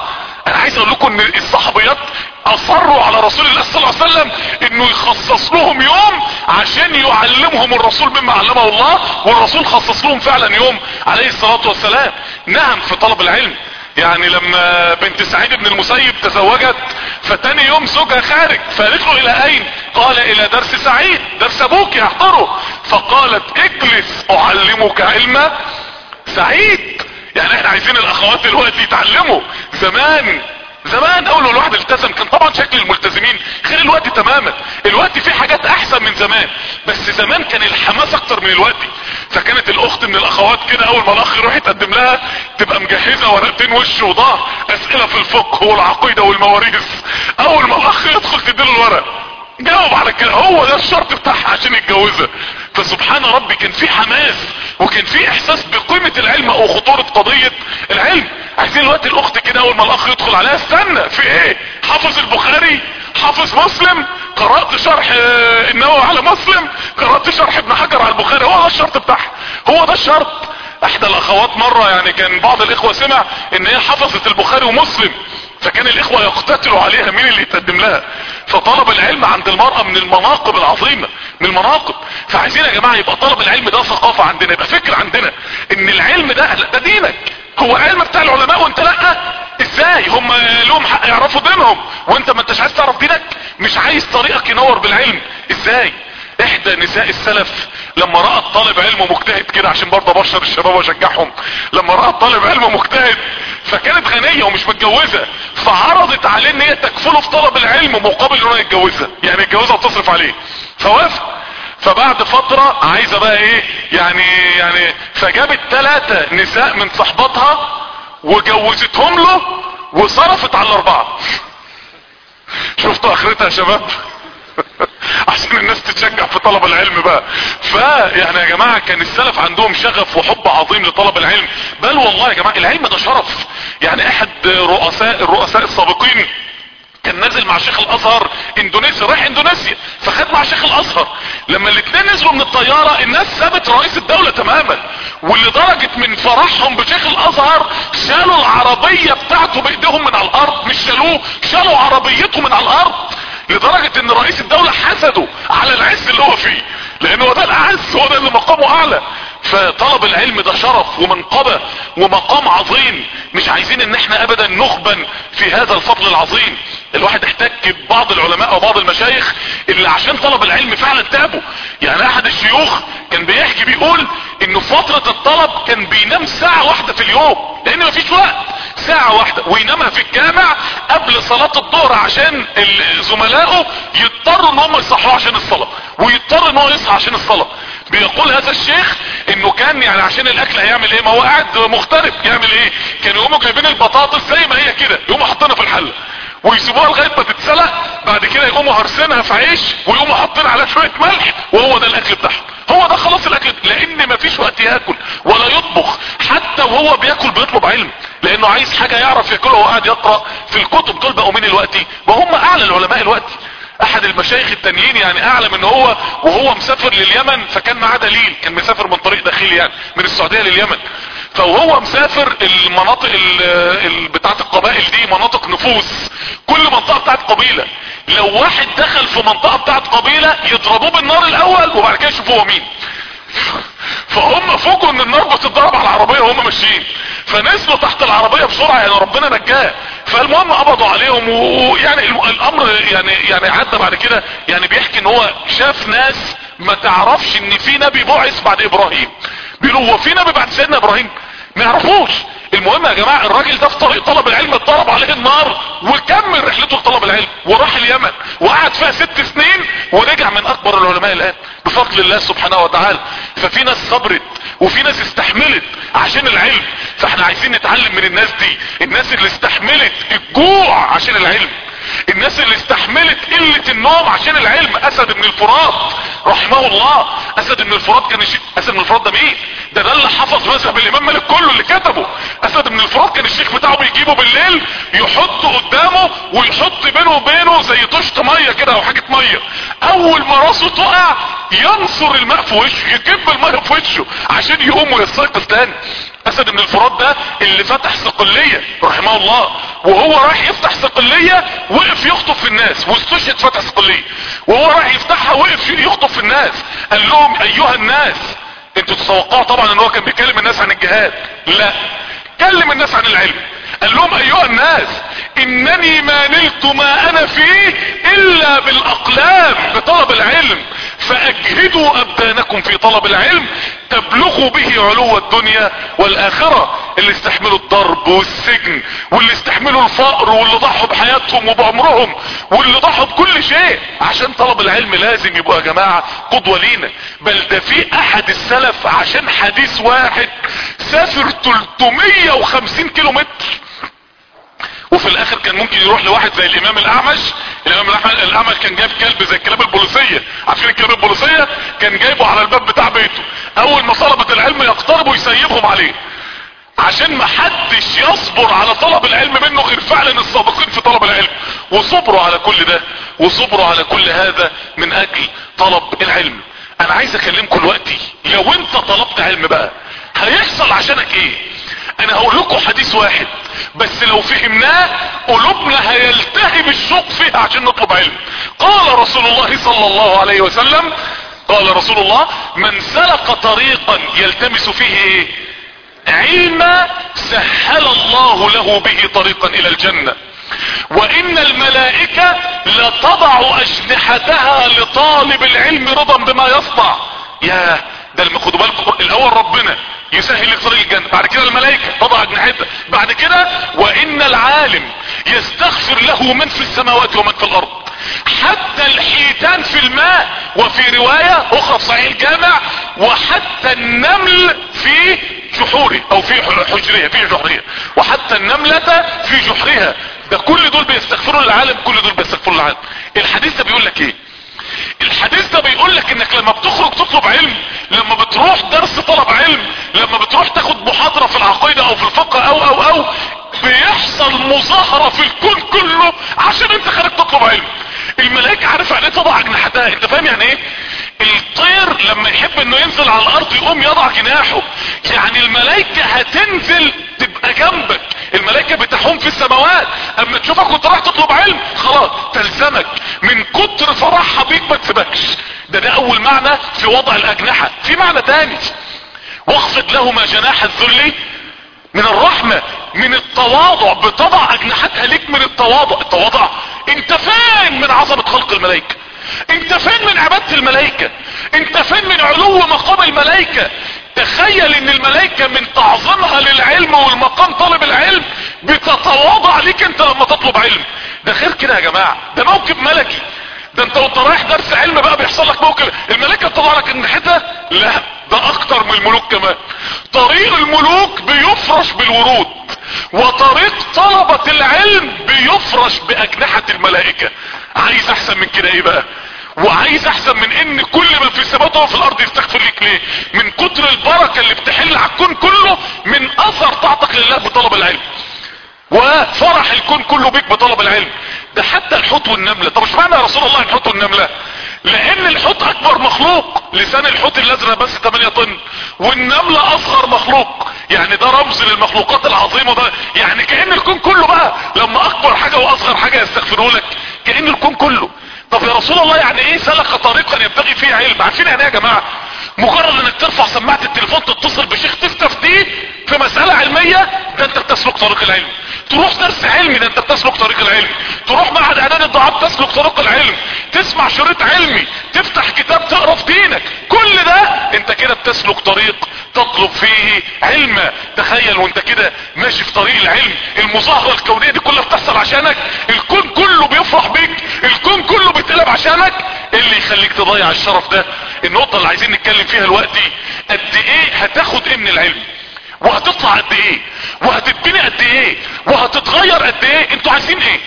أنا عايز أقول لكم إن الصحابيات أصروا على رسول الله صلى الله عليه وسلم إنه يخصص لهم يوم عشان يعلمهم الرسول مما علمه الله والرسول خصص لهم فعلا يوم عليه الصلاة والسلام. نعم في طلب العلم. يعني لما بنت سعيد بن المسيب تزوجت فتاني يوم زوجها خارج فقالت له إلى أين؟ قال إلى درس سعيد درس أبوك يحضره. فقالت اجلس أعلمك علما سعيد. يعني إحنا عايزين الأخوات دلوقتي يتعلموا. زمان زمان أول الواحد التزم كان طبعا شكل الملتزمين غير الوقت تماما. الوقت في حاجات من زمان. بس زمان كان الحماس أكتر من الوقت. فكانت الأخت من الأخوات كده أول ما الأخ يروح يتقدم لها تبقى مجهزة ورقتين وش وظهر أسئلة في الفقه والعقيدة والمواريث. أول ما الأخ يدخل تديله الورق جاوب على كده. هو ده الشرط بتاعها عشان يتجوزها. فسبحان ربي كان في حماس وكان في إحساس بقيمة العلم أو خطورة قضية العلم. عايزين الوقت الأخت كده أول ما الأخ يدخل عليها استنى في إيه؟ حافظ البخاري. حافظ مسلم. قرأت شرح آه، النووي على مسلم. قرأت شرح ابن حجر على البخاري. هو ده الشرط بتاعها هو ده الشرط. إحدى الأخوات مرة يعني كان بعض الإخوة سمع إن هي حفظت البخاري ومسلم. فكان الإخوة يقتتلوا عليها مين اللي يتقدم لها؟ فطلب العلم عند المرأة من المناقب العظيمة من المناقب. فعايزين يا جماعة يبقى طلب العلم ده ثقافة عندنا يبقى فكر عندنا إن العلم ده ده دينك. هو علم بتاع العلماء وانت لا. إزاي؟ هم لهم حق يعرفوا دينهم. وانت ما انتش عايز تعرف دينك. مش عايز طريقك ينور بالعلم. إزاي؟ احدى نساء السلف لما رأت طالب علم مجتهد كده عشان برضه ابشر الشباب واشجعهم. لما رأت طالب علم مجتهد فكانت غنية ومش متجوزة فعرضت عليه ان هي تكفله في طلب العلم مقابل انه يتجوزها. يعني يتجوزها وتصرف عليه. فوافق؟ فبعد فترة عايزة بقى إيه يعني يعني فجابت ثلاثة نساء من صحباتها وجوزتهم له وصرفت على الأربعة. شفتوا أخرتها يا شباب؟ عشان الناس تتشجع في طلب العلم بقى. فيعني يا جماعة كان السلف عندهم شغف وحب عظيم لطلب العلم. بل والله يا جماعة العلم ده شرف. يعني أحد رؤساء الرؤساء السابقين كان نازل مع شيخ الأزهر إندونيسيا رايح إندونيسيا فخد مع شيخ الأزهر. لما الاثنين نزلوا من الطيارة الناس سابت رئيس الدولة تماما. ولدرجة من فرحهم بشيخ الأزهر شالوا العربية بتاعته بإيديهم من على الأرض. مش شالوه شالوا عربيته من على الأرض. لدرجة إن رئيس الدولة حسده على العز اللي هو فيه. لأن هو ده الاعز هو ده اللي مقامه أعلى. فطلب العلم ده شرف ومنقبة ومقام عظيم. مش عايزين إن إحنا ابدا نخبن في هذا الفضل العظيم. الواحد احتك ببعض العلماء أو بعض المشايخ اللي عشان طلب العلم فعلا تعبوا. يعني أحد الشيوخ كان بيحكي بيقول انه فترة الطلب كان بينام ساعة واحدة في اليوم لأن مفيش وقت. ساعة واحدة وينامها في الجامع قبل صلاة الظهر عشان زملائه يضطروا إن هم يصحوا عشان الصلاة ويضطر إن هو يصحى عشان الصلاة. بيقول هذا الشيخ إنه كان يعني عشان الأكل هيعمل إيه؟ ما هو قاعد مغترب. يعمل إيه؟ كانوا يقوموا جايبين البطاطس زي ما هي كده يقوموا حاطينها في الحلة. ويسيبوها لغاية ما تتسلق بعد كده يقوموا هرسينها في عيش ويقوموا حاطين عليها شوية ملح وهو ده الأكل بتاعهم. هو ده خلاص الأكل لأن مفيش وقت ياكل ولا يطبخ حتى وهو بياكل بيطلب علم لأنه عايز حاجة يعرف ياكلها وهو قاعد يقرأ في الكتب دول بقوا مين الوقت وهم أعلى العلماء الوقت. أحد المشايخ التانيين يعني أعلم إن هو وهو مسافر لليمن فكان معاه دليل كان مسافر من طريق داخلي يعني من السعودية لليمن. فوهو مسافر المناطق بتاعت القبائل دي مناطق نفوس كل منطقة بتاعت قبيلة. لو واحد دخل في منطقة بتاعت قبيلة يضربوه بالنار الأول وبعد كده يشوفوا هو مين. فهم فوجئوا إن النار بتتضرب على العربية وهم ماشيين. فنزلوا تحت العربية بسرعة يعني ربنا نجاه. فالمهم قبضوا عليهم ويعني الأمر يعني يعني عدى بعد كده يعني بيحكي إن هو شاف ناس ما تعرفش إن في نبي بعث بعد إبراهيم. بيقولوا هو في نبي بعد سيدنا إبراهيم؟ ما يعرفوش. المهم يا جماعة الراجل ده في طريق طلب العلم اتضرب عليه النار وكمل رحلته لطلب العلم وراح اليمن وقعد فيها ست سنين ورجع من أكبر العلماء الآن بفضل الله سبحانه وتعالى. ففي ناس صبرت وفي ناس استحملت عشان العلم. فإحنا عايزين نتعلم من الناس دي. الناس اللي استحملت الجوع عشان العلم. الناس اللي استحملت قلة النوم عشان العلم. أسد بن الفرات رحمه الله. أسد بن الفرات كان الشيخ أسد بن الفرات ده مين؟ ده ده اللي حفظ مذهب الإمام مالك كله اللي كتبه. أسد بن الفرات كان الشيخ بتاعه بيجيبه بالليل يحطه قدامه ويحط بينه وبينه زي طشت مية كده أو حاجة مية. أول ما راسه تقع ينصر الماء في وشه يكب الميه في وشه عشان يقوم ويستيقظ تاني. اسد بن الفرات ده اللي فتح صقلية رحمه الله. وهو رايح يفتح صقلية وقف يخطب في الناس. واستشهد فتح صقلية وهو رايح يفتحها وقف يخطب في الناس. قال لهم أيها الناس. أنتوا تتوقعوا طبعا إن هو كان بيكلم الناس عن الجهاد. لا. كلم الناس عن العلم. قال لهم أيها الناس إنني ما نلت ما أنا فيه إلا بالأقلام بطلب العلم فأجهدوا أبدانكم في طلب العلم تبلغوا به علو الدنيا والآخرة اللي استحملوا الضرب والسجن واللي استحملوا الفقر واللي ضحوا بحياتهم وبعمرهم واللي ضحوا بكل شيء. عشان طلب العلم لازم يبقوا يا جماعة قدوة لينا. بل ده في أحد السلف عشان حديث واحد سافر 350 كيلو متر وفي الآخر كان ممكن يروح لواحد زي الإمام الأعمش. الإمام الأعمش كان جايب كلب زي الكلاب البوليسية. عارفين الكلاب البوليسية؟ كان جايبه على الباب بتاع بيته. أول ما طلبة العلم يقتربوا يسيبهم عليه. عشان ما حدش يصبر على طلب العلم منه غير فعلا السابقين في طلب العلم. وصبروا على كل ده. وصبروا على كل هذا من أجل طلب العلم. أنا عايز أكلمكم دلوقتي. لو أنت طلبت علم بقى هيحصل عشانك إيه؟ أنا هقول لكم حديث واحد بس لو فهمناه قلوبنا هيلتهب الشوق فيها عشان نطلب علم. قال رسول الله صلى الله عليه وسلم قال رسول الله من سلك طريقا يلتمس فيه إيه؟ علما سهل الله له به طريقا إلى الجنة. وإن الملائكة لتضع أجنحتها لطالب العلم رضا بما يصنع. يا ده خدوا بالكم الأول ربنا يسهل لك طريق الجنة بعد كده الملائكة تضع اجنحتها بعد كده وإن العالم يستغفر له من في السماوات ومن في الأرض. حتى الحيتان في الماء وفي رواية أخرى في صحيح الجامع وحتى النمل في جحوره أو في حجرها في جحرها وحتى النملة في جحرها. ده كل دول بيستغفروا للعالم كل دول بيستغفروا للعالم. الحديث ده بيقول لك إيه؟ الحديث ده بيقول لك إنك لما بتخرج تطلب علم لما بتروح درس طلب علم لما بتروح تاخد محاضرة في العقيدة أو في الفقه أو أو أو بيحصل مظاهرة في الكون كله عشان أنت خارج تطلب علم. الملائكة عارف يعني إيه تضع اجنحتها أنت فاهم يعني إيه؟ الطير لما يحب إنه ينزل على الأرض يقوم يضع جناحه. يعني الملائكة هتنزل تبقى جنبك. الملائكة بتحوم في السماوات. أما تشوفك وأنت رايح تطلب علم خلاص تلزمك. من كتر فرحها بيك ما تسيبكش ده ده أول معنى في وضع الأجنحة. في معنى تاني. وأخفض لهما جناح الذل من الرحمة من التواضع بتضع أجنحتها ليك من التواضع التواضع. أنت فين من عظمة خلق الملائكة؟ أنت فين من عبادة الملائكة؟ أنت فين من علو مقام الملائكة؟ تخيل إن الملائكة من تعظيمها للعلم والمقام طالب العلم بتتواضع ليك أنت لما تطلب علم. ده خير كده يا جماعة. ده موكب ملكي. ده أنت وأنت رايح درس علم بقى بيحصل لك موكب الملائكة بتطلع لك الناحية لا. ده أكتر من الملوك كمان. طريق الملوك بيفرش بالورود وطريق طلبة العلم بيفرش بأجنحة الملائكة. عايز أحسن من كده إيه بقى؟ وعايز أحسن من إن كل من في السماوات وهو في الأرض يستغفر لك ليه؟ من كتر البركة اللي بتحل على الكون كله من أثر طاعتك لله بطلب العلم. وفرح الكون كله بيك بطلب العلم. ده حتى الحوت والنملة. طب مش معنى يا رسول الله الحوت والنملة؟ لأن الحوت أكبر مخلوق. لسان الحوت الأزرق بس 8 طن. والنملة أصغر مخلوق. يعني ده رمز للمخلوقات العظيمة ده يعني كأن الكون كله بقى لما أكبر حاجة وأصغر حاجة يستغفروا لك. كأن الكون كله. طب يا رسول الله يعني إيه سلك طريقا يبتغي فيه علم؟ عارفين يعني إيه يا جماعة. مجرد إنك ترفع سماعة التليفون تتصل بشيخ تستفتيه في مسألة علمية ده أنت بتسلك طريق العلم. تروح درس علمي ده انت بتسلك طريق العلم. تروح معهد اعداد الضعاف تسلك طريق العلم. تسمع شريط علمي تفتح كتاب تقرأ في دينك. كل ده انت كده بتسلك طريق تطلب فيه علما تخيل وانت كده ماشي في طريق العلم. المظاهرة الكونية دي كلها بتحصل عشانك. الكون كله بيفرح بيك. الكون كله بيتقلب عشانك. إيه اللي يخليك تضيع الشرف ده؟ النقطة اللي عايزين نتكلم فيها دلوقتي قد إيه هتاخد إيه من العلم؟ وهتطلع قد إيه؟ وهتتبني قد إيه؟ وهتتغير قد إيه؟ أنتوا عايزين إيه؟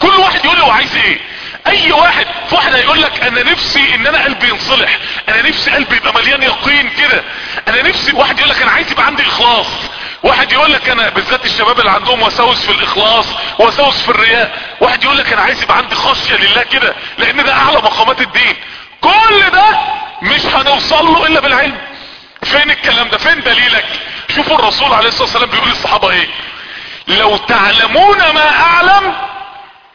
كل واحد يقول له عايز إيه؟ أي واحد في واحد هيقول لك أنا نفسي إن أنا قلبي ينصلح أنا نفسي قلبي يبقى مليان يقين كده أنا نفسي واحد يقول لك أنا عايز يبقى عندي إخلاص واحد يقول لك أنا بالذات الشباب اللي عندهم وساوس في الإخلاص وساوس في الرياء واحد يقول لك أنا عايز يبقى عندي خشية لله كده لأن ده أعلى مقامات الدين. كل ده مش هنوصل له إلا بالعلم. فين الكلام ده؟ فين دليلك؟ شوفوا الرسول عليه الصلاة والسلام بيقول للصحابة إيه؟ لو تعلمون ما أعلم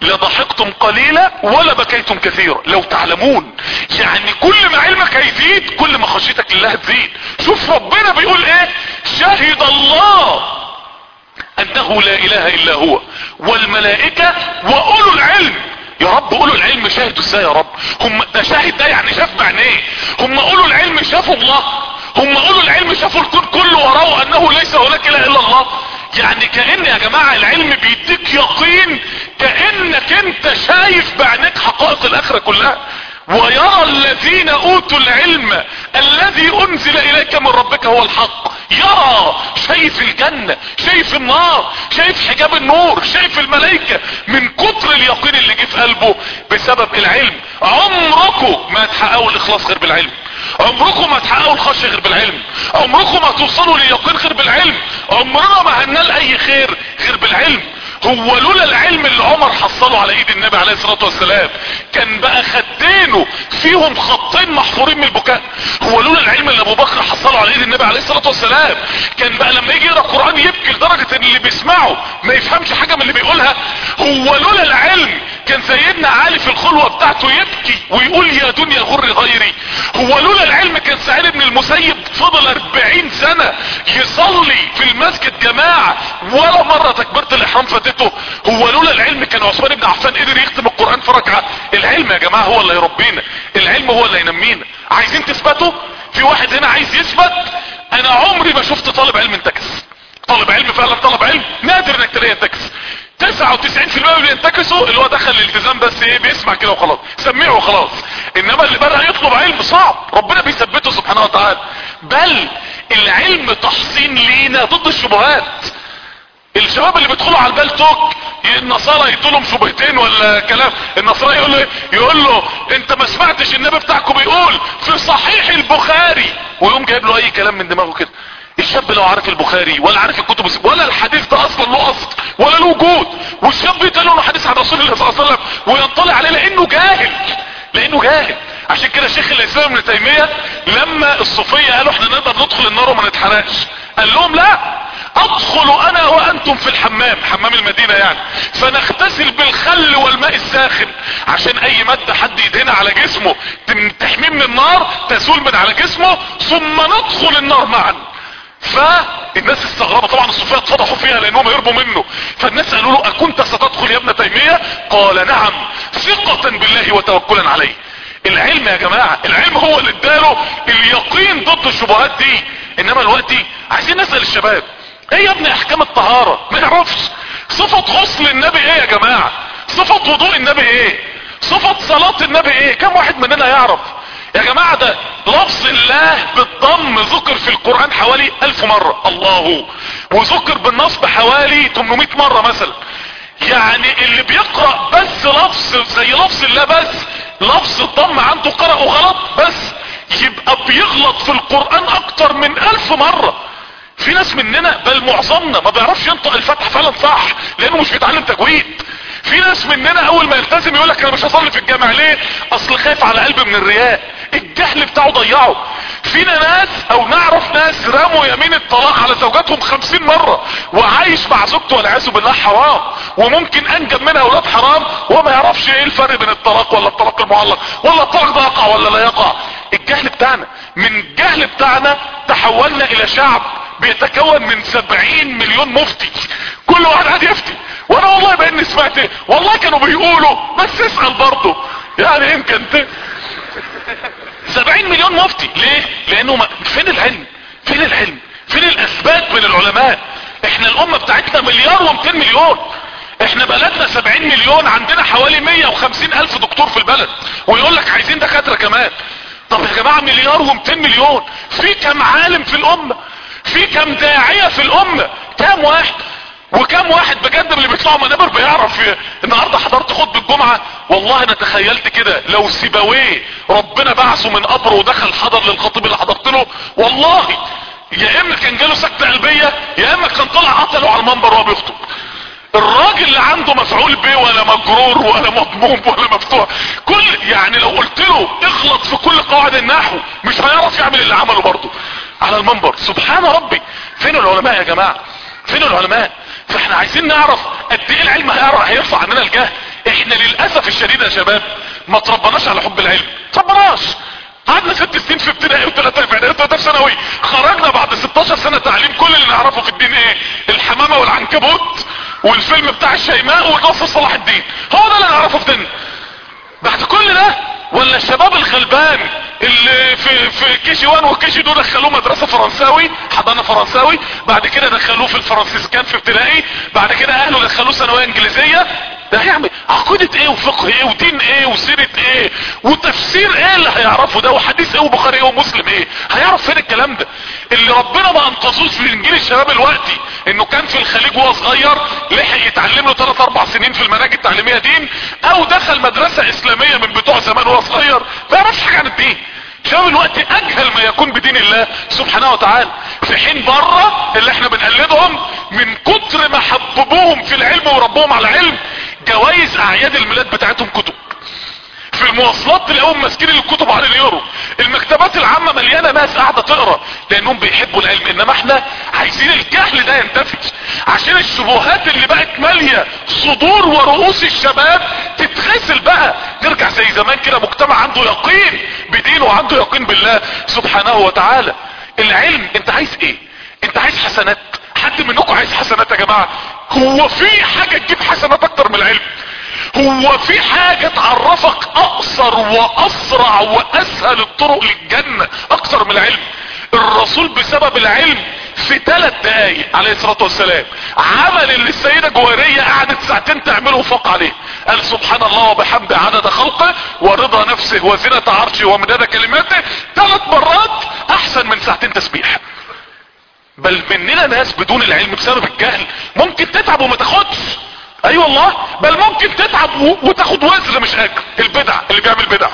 لضحكتم قليلا ولا بكيتم كثيرا. لو تعلمون. يعني كل ما علمك هيزيد كل ما خشيتك لله تزيد. شوف ربنا بيقول إيه؟ شهد الله أنه لا إله إلا هو. والملائكة وأولو العلم. يا رب أولو العلم شاهدوا إزاي يا رب؟ هم ده شاهد ده يعني شاف بعينيه هم أولو العلم شافوا الله. هم أولو العلم شافوا الكون كله ورأوا أنه ليس هناك إله إلا الله. يعني كأن يا جماعة العلم بيديك يقين كأنك أنت شايف بعينيك حقائق الآخرة كلها. ويرى الذين أوتوا العلم الذي أنزل إليك من ربك هو الحق. يرى شايف الجنة شايف النار شايف حجاب النور شايف الملائكة من كتر اليقين اللي جه في قلبه بسبب العلم. عمركم ما تحققوا الإخلاص غير بالعلم. عمركم ما تحققوا الخشية غير بالعلم. عمركم ما توصلوا لليقين غير بالعلم. عمرنا ما هننال أي خير غير بالعلم. هو لولا العلم اللي عمر حصله على إيد النبي عليه الصلاة والسلام كان بقى خدينه فيهم خطين محفورين من البكاء. هو لولا العلم اللي أبو بكر حصله على إيد النبي عليه الصلاة والسلام كان بقى لما يجي يقرأ القرآن يبكي لدرجة إن اللي بيسمعه ما يفهمش حاجة من اللي بيقولها. هو لولا العلم كان سيدنا علي في الخلوة بتاعته يبكي ويقول يا دنيا غر غيري. هو لولا العلم كان سعيد بن المسيب فضل 40 سنة يصلي في المسجد جماعة ولا مرة تكبيرة الاحرام فاتته هو لولا العلم كان عثمان بن عفان قدر يختم القرآن في ركعة. العلم يا جماعة هو اللي يربينا. العلم هو اللي ينمينا. عايزين تثبتوا؟ في واحد هنا عايز يثبت؟ أنا عمري ما شفت طالب علم انتكس. طالب علم فعلا طالب علم نادر إنك تلاقيه ينتكس 99% اللي ينتكسوا اللي هو دخل الالتزام بس إيه بيسمع كده وخلاص. سمعه وخلاص إنما اللي بدأ يطلب علم صعب. ربنا بيثبته سبحانه وتعالى. بل العلم تحصين لينا ضد الشبهات. الشباب اللي بيدخلوا على البال توك النصارى يدوا لهم شبهتين ولا كلام. النصارى يقول له يقول له أنت ما سمعتش النبي بتاعكم بيقول في صحيح البخاري. ويقوم جايب له أي كلام من دماغه كده. الشاب لو عارف البخاري ولا عارف الكتب ولا الحديث ده أصلا له أصل ولا له وجود. والشاب يتقال له حديث عن رسول الله صلى الله عليه وسلم وينطلع عليه لأنه جاهل لأنه جاهل. عشان كده شيخ الإسلام ابن تيمية لما الصوفية قالوا إحنا نقدر ندخل النار وما نتحرقش قال لهم لا ادخل أنا وأنتم في الحمام حمام المدينة يعني. فنغتسل بالخل والماء الساخن عشان أي مادة حد يدهنها على جسمه تحميه من النار تزول من على جسمه ثم ندخل النار معا. فالناس استغربوا طبعا الصوفيه اتفضحوا فيها لأنهم هربوا منه. فالناس قالوا له أكنت ستدخل يا ابن تيمية؟ قال نعم ثقة بالله وتوكلا عليه. العلم يا جماعة العلم هو اللي اداله اليقين ضد الشبهات دي. إنما دلوقتي عايزين نسأل الشباب إيه يا ابني أحكام الطهارة؟ ما نعرفش صفة غسل النبي إيه يا جماعة؟ صفة وضوء النبي إيه؟ صفة صلاة النبي إيه؟ كم واحد مننا يعرف؟ يا جماعة ده لفظ الله بالضم ذكر في القرآن حوالي ألف مرة الله. وذكر بالنصب حوالي 800 مرة مثلا. يعني اللي بيقرأ بس لفظ زي لفظ الله بس لفظ الضم عنده قرأه غلط بس يبقى بيغلط في القرآن أكتر من ألف مرة. في ناس مننا بل معظمنا ما بيعرفش ينطق الفتح فعلا صح لأنه مش بيتعلم تجويد. في ناس مننا أول ما يلتزم يقول لك أنا مش هصلي في الجامع ليه؟ أصل خايف على قلبي من الرياء. الجهل بتاعه ضيعه. فينا ناس أو نعرف ناس رموا يمين الطلاق على زوجاتهم خمسين مرة وعايش مع زوجته والعياذ بالله حرام وممكن أنجب منها أولاد حرام وما يعرفش إيه الفرق بين الطلاق ولا الطلاق المعلق ولا الطلاق ده يقع ولا لا يقع. الجهل بتاعنا من الجهل بتاعنا تحولنا إلى شعب بيتكون من سبعين مليون مفتي. كل واحد قاعد يفتي. وأنا والله بإني سمعت والله كانوا بيقولوا بس اسأل برضه. يعني يمكن ت... سبعين مليون مفتي. ليه؟ لأنه ما... فين العلم؟ فين العلم؟ فين الأثبات من العلماء؟ إحنا الأمة بتاعتنا مليار ومتين مليون. إحنا بلدنا سبعين مليون عندنا حوالي مية وخمسين ألف دكتور في البلد. ويقول لك عايزين دكاترة كمان. طب يا جماعة مليار ومتين مليون. في كم عالم في الأمة؟ في كم داعية في الأمة؟ كم واحد؟ وكم واحد بجد اللي بيطلعوا منابر بيعرف النهاردة حضرت خطبة الجمعة. والله أنا تخيلت كده. لو سيبويه ربنا بعثه من قبره ودخل حضر للخطيب اللي حضرت له. والله يا إما كان جاله سكتة قلبية يا إما كان طلع قتله على المنبر وهو بيخطب. الراجل اللي عنده مفعول به ولا مجرور ولا مضموم ولا مفتوح. كل يعني لو قلت له اغلط في كل قواعد النحو مش هيعرف يعمل اللي عمله برضه. على المنبر. سبحان ربي. فين العلماء يا جماعة؟ فين العلماء؟ فاحنا عايزين نعرف قد إيه العلم هيرفع عننا الجهل. إحنا للأسف الشديد يا شباب ما تربناش على حب العلم. تربناش. قعدنا ست سنين في ابتدائي وثلاثة اعدادي وثلاثة ثانوي. خرجنا بعد 16 سنة تعليم. كل اللي نعرفه في الدين إيه؟ الحمامة والعنكبوت والفيلم بتاع الشيماء والناصر صلاح الدين. هو ده اللي نعرفه في ديننا. بعد كل ده ولا الشباب الغلبان اللي في في كي جي 1 وكي جي 2 دخلوه مدرسة فرنساوي حضانة فرنساوي بعد كده دخلوه في الفرنسيسكان في ابتدائي بعد كده أهله دخلوه ثانوية إنجليزية ده هيعمل عقيدة إيه وفقه إيه ودين إيه وسيرة إيه وتفسير إيه اللي هيعرفه ده وحديث إيه وبخاري إيه ومسلم إيه؟ هيعرف فين الكلام ده؟ اللي ربنا ما انقذوش في انجيل الشباب الوقتي إنه كان في الخليج وهو صغير لحق يتعلم له 3 4 سنين في المناهج التعليمية دين أو دخل مدرسة إسلامية من بتوع زمان وهو صغير ما يعرفش حاجة عن الدين. شباب الوقت أجهل ما يكون بدين الله سبحانه وتعالى. في حين بره اللي إحنا بنقلدهم من كتر ما حببوهم في العلم وربوهم على علم جوائز أعياد الميلاد بتاعتهم كتب. في المواصلات تلاقيهم ماسكين الكتب على اليورو. المكتبات العامة مليانة ناس قاعدة تقرأ لأنهم بيحبوا العلم. إنما إحنا عايزين الجهل ده ينتفش عشان الشبهات اللي بقت مالية صدور ورؤوس الشباب تتغسل بقى. نرجع زي زمان كده مجتمع عنده يقين بدينه وعنده يقين بالله سبحانه وتعالى. العلم أنت عايز إيه؟ أنت عايز حسنات. حد منكم عايز حسنات يا جماعة؟ هو في حاجة تجيب حسنات أكتر من العلم. هو في حاجة تعرفك أقصر وأسرع وأسهل الطرق للجنة أكتر من العلم. الرسول بسبب العلم في ثلاث دقايق عليه الصلاة والسلام عمل اللي السيدة جويرية قعدت ساعتين تعمله وفوق عليه. قال سبحان الله وبحمده عدد خلقه ورضا نفسه وزنة عرشه ومداد كلماته. ثلاث مرات أحسن من ساعتين تسبيح. بل مننا ناس بدون العلم بسبب الجهل. ممكن تتعب وما تاخدش. اي أيوة والله بل ممكن تتعب وتاخد وزر مش اجر البدع اللي بيعمل بدع.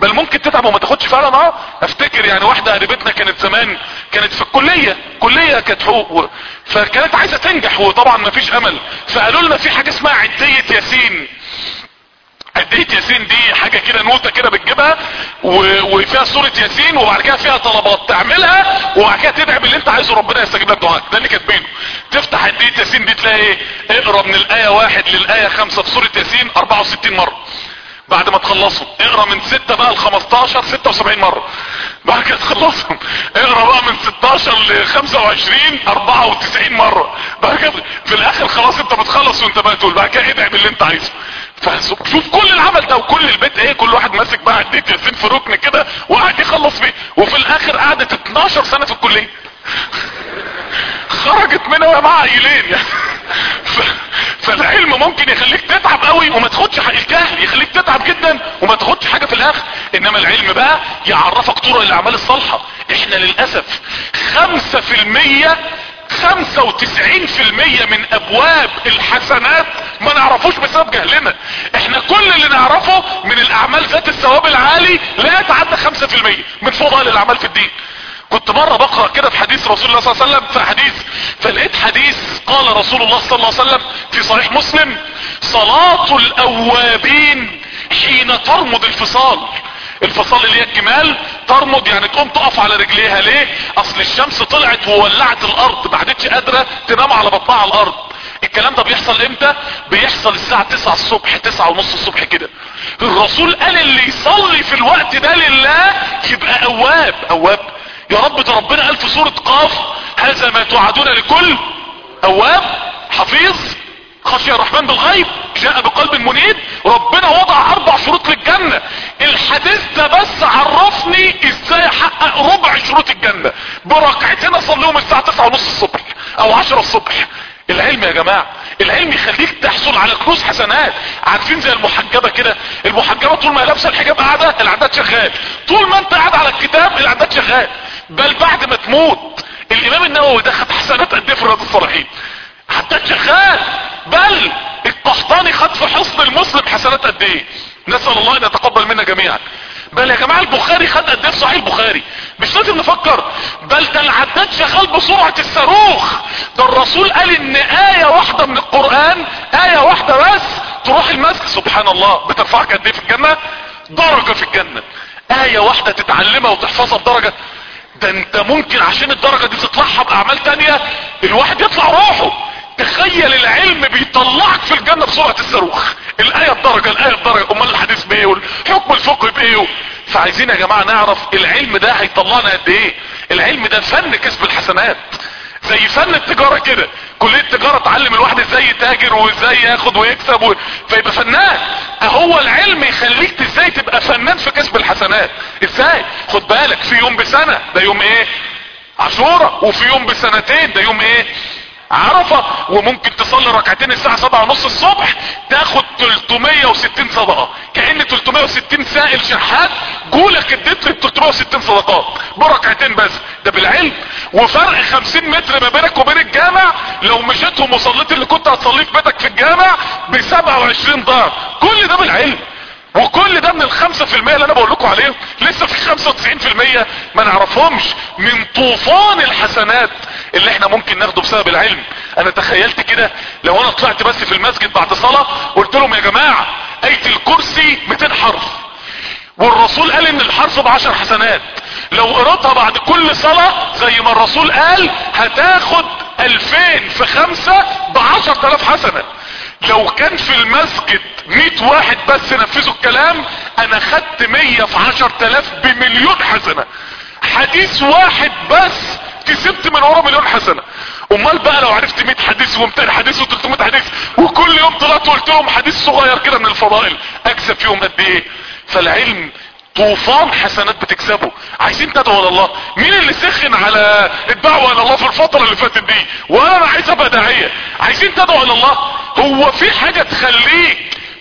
بل ممكن تتعب وما تاخدش فعلا. آه أفتكر يعني واحدة قريبتنا كانت زمان كانت في الكلية. كلية كانت حقوق فكانت عايزة تنجح وطبعا ما فيش أمل. فقالوا لنا في حاجة اسمها عدية ياسين. عدية ياسين دي حاجة كده نوتة كده بتجيبها وفيها سورة ياسين وبعد كده فيها طلبات تعملها وبعد كده تدعي باللي انت عايزه ربنا يستجيب لك دعائك. ده اللي كاتبينه. تفتح هدية ياسين دي تلاقي إيه؟ اقرأ من الآية واحد للآية خمسة في سورة ياسين 64 مرة. بعد ما تخلصهم. اقرأ من 6 بقى ل 15 76 مرة. بعد كده تخلصهم. اقرأ بقى من 16 ل 25 94 مرة. بعد كده في الآخر خلاص انت بتخلص وانت بقى تقول. بعد كده ادعي باللي انت عايزه. فشوف كل العمل ده وكل البيت إيه كل واحد ماسك بقى اديت ياسين في ركن كده وقاعد يخلص بيه وفي الآخر قعدت 12 سنة في الكلية. خرجت منها معاها عيلين يعني. فالعلم ممكن يخليك تتعب قوي وما تاخدش حق الجهل يخليك تتعب جدا وما تاخدش حاجة في الآخر. إنما العلم بقى يعرفك طرق الأعمال الصالحة. إحنا للأسف خمسة في المية خمسة وتسعين في المية من أبواب الحسنات ما نعرفوش بسبب جهلنا. إحنا كل اللي نعرفه من الأعمال ذات الثواب العالي لا يتعدى خمسة في المية من فضائل الأعمال في الدين. كنت مرة بقرأ كده في حديث رسول الله صلى الله عليه وسلم في حديث فلقيت حديث قال رسول الله صلى الله عليه وسلم في صحيح مسلم صلاة الأوابين حين ترمض الفصال. الفصال اللي هي الجمال ترمض يعني تقوم تقف على رجليها. ليه؟ أصل الشمس طلعت وولعت الأرض ما عادتش قادرة تنام على بطنها على الأرض. الكلام ده بيحصل إمتى؟ بيحصل الساعة 9 الصبح 9 ونص الصبح كده. الرسول قال اللي يصلي في الوقت ده لله يبقى أواب. أواب. يا رب ده ربنا قال في سورة قاف هذا ما توعدون لكل أواب حفيظ. خشي الرحمن بالغيب جاء بقلب منيب ربنا وضع أربع شروط للجنة. الحديث ده بس عرفني إزاي أحقق ربع شروط الجنة. بركعتين اصليهم الساعة 9 ونص الصبح أو 10 الصبح. العلم يا جماعة العلم يخليك تحصل على كنوز حسنات. عارفين زي المحجبة كده؟ المحجبة طول ما لابسة الحجاب قاعدة العداد شغال. طول ما أنت قاعد على الكتاب العداد شغال. بل بعد ما تموت الإمام النووي ده خد حسنات قد إيه في رياض الصالحين؟ عداد شغال بل القحطاني خد في حصن المسلم حسنات قد إيه نسأل الله أن يتقبل منا جميعا. بل يا جماعة البخاري خد قد إيه صحيح البخاري. مش لازم نفكر. بل ده العداد شغال بسرعة الصاروخ. ده الرسول قال إن آية واحدة من القرآن آية واحدة بس تروح المسجد. سبحان الله بترفعك قد إيه في الجنة؟ درجة في الجنة. آية واحدة تتعلمها وتحفظها بدرجة. ده أنت ممكن عشان الدرجة دي تطلعها بأعمال تانية الواحد يطلع روحه. تخيل العلم بيطلعك في الجنة بسرعة الصاروخ الآية بدرجة الآية بدرجة امال الحديث بايه والحكم الفقهي بايه فعايزين يا جماعة نعرف العلم ده هيطلعنا قد إيه؟ العلم ده فن كسب الحسنات. زي فن التجارة كده. كلية التجارة تعلم الواحد إزاي يتاجر وإزاي ياخد ويكسب و... فيبقى فنان. اهو العلم يخليك إزاي تبقى فنان في كسب الحسنات. إزاي؟ خد بالك في يوم بسنة ده يوم إيه؟ عاشورة. وفي يوم بسنتين ده يوم إيه؟ عرفة وممكن تصلي ركعتين الساعة سبعة ونص الصبح تاخد 360 صدقة. كأن 360 سائل شحات جولك اديت لي 360 صدقات. بركعتين بس. ده بالعلم. وفرق 50 متر ما بينك وبين الجامع. لو مشيتهم وصليت اللي كنت هتصليه في بيتك في الجامع ب 27 ضعف. كل ده بالعلم. وكل ده من الخمسة في المية اللي أنا بقول لكم عليهم. لسه في خمسة وتسعين في المية ما نعرفهمش. من طوفان الحسنات اللي إحنا ممكن ناخده بسبب العلم. أنا تخيلت كده لو أنا طلعت بس في المسجد بعد صلاة قلت لهم يا جماعة آية الكرسي 200 حرف. والرسول قال إن الحرف بعشر حسنات. لو قرأتها بعد كل صلاة زي ما الرسول قال هتاخد ألفين في خمسة بعشر تلاف حسنة. لو كان في المسجد مئة واحد بس نفذوا الكلام أنا خدت مية في عشر تلاف بمليون حسنة. حديث واحد بس كسبت من ورا مليون حسنة. أمال بقى لو عرفت 100 حديث و200 حديث و300 حديث وكل يوم طلعت وقلت لهم حديث صغير كده من الفضائل أكسب فيهم قد إيه؟ فالعلم طوفان حسنات بتكسبه. عايزين تدعوا إلى الله. مين اللي سخن على الدعوة الله في الفترة اللي فاتت دي؟ وأنا عايز أبقى داعية. عايزين تدعوا إلى الله. هو في حاجة تخليك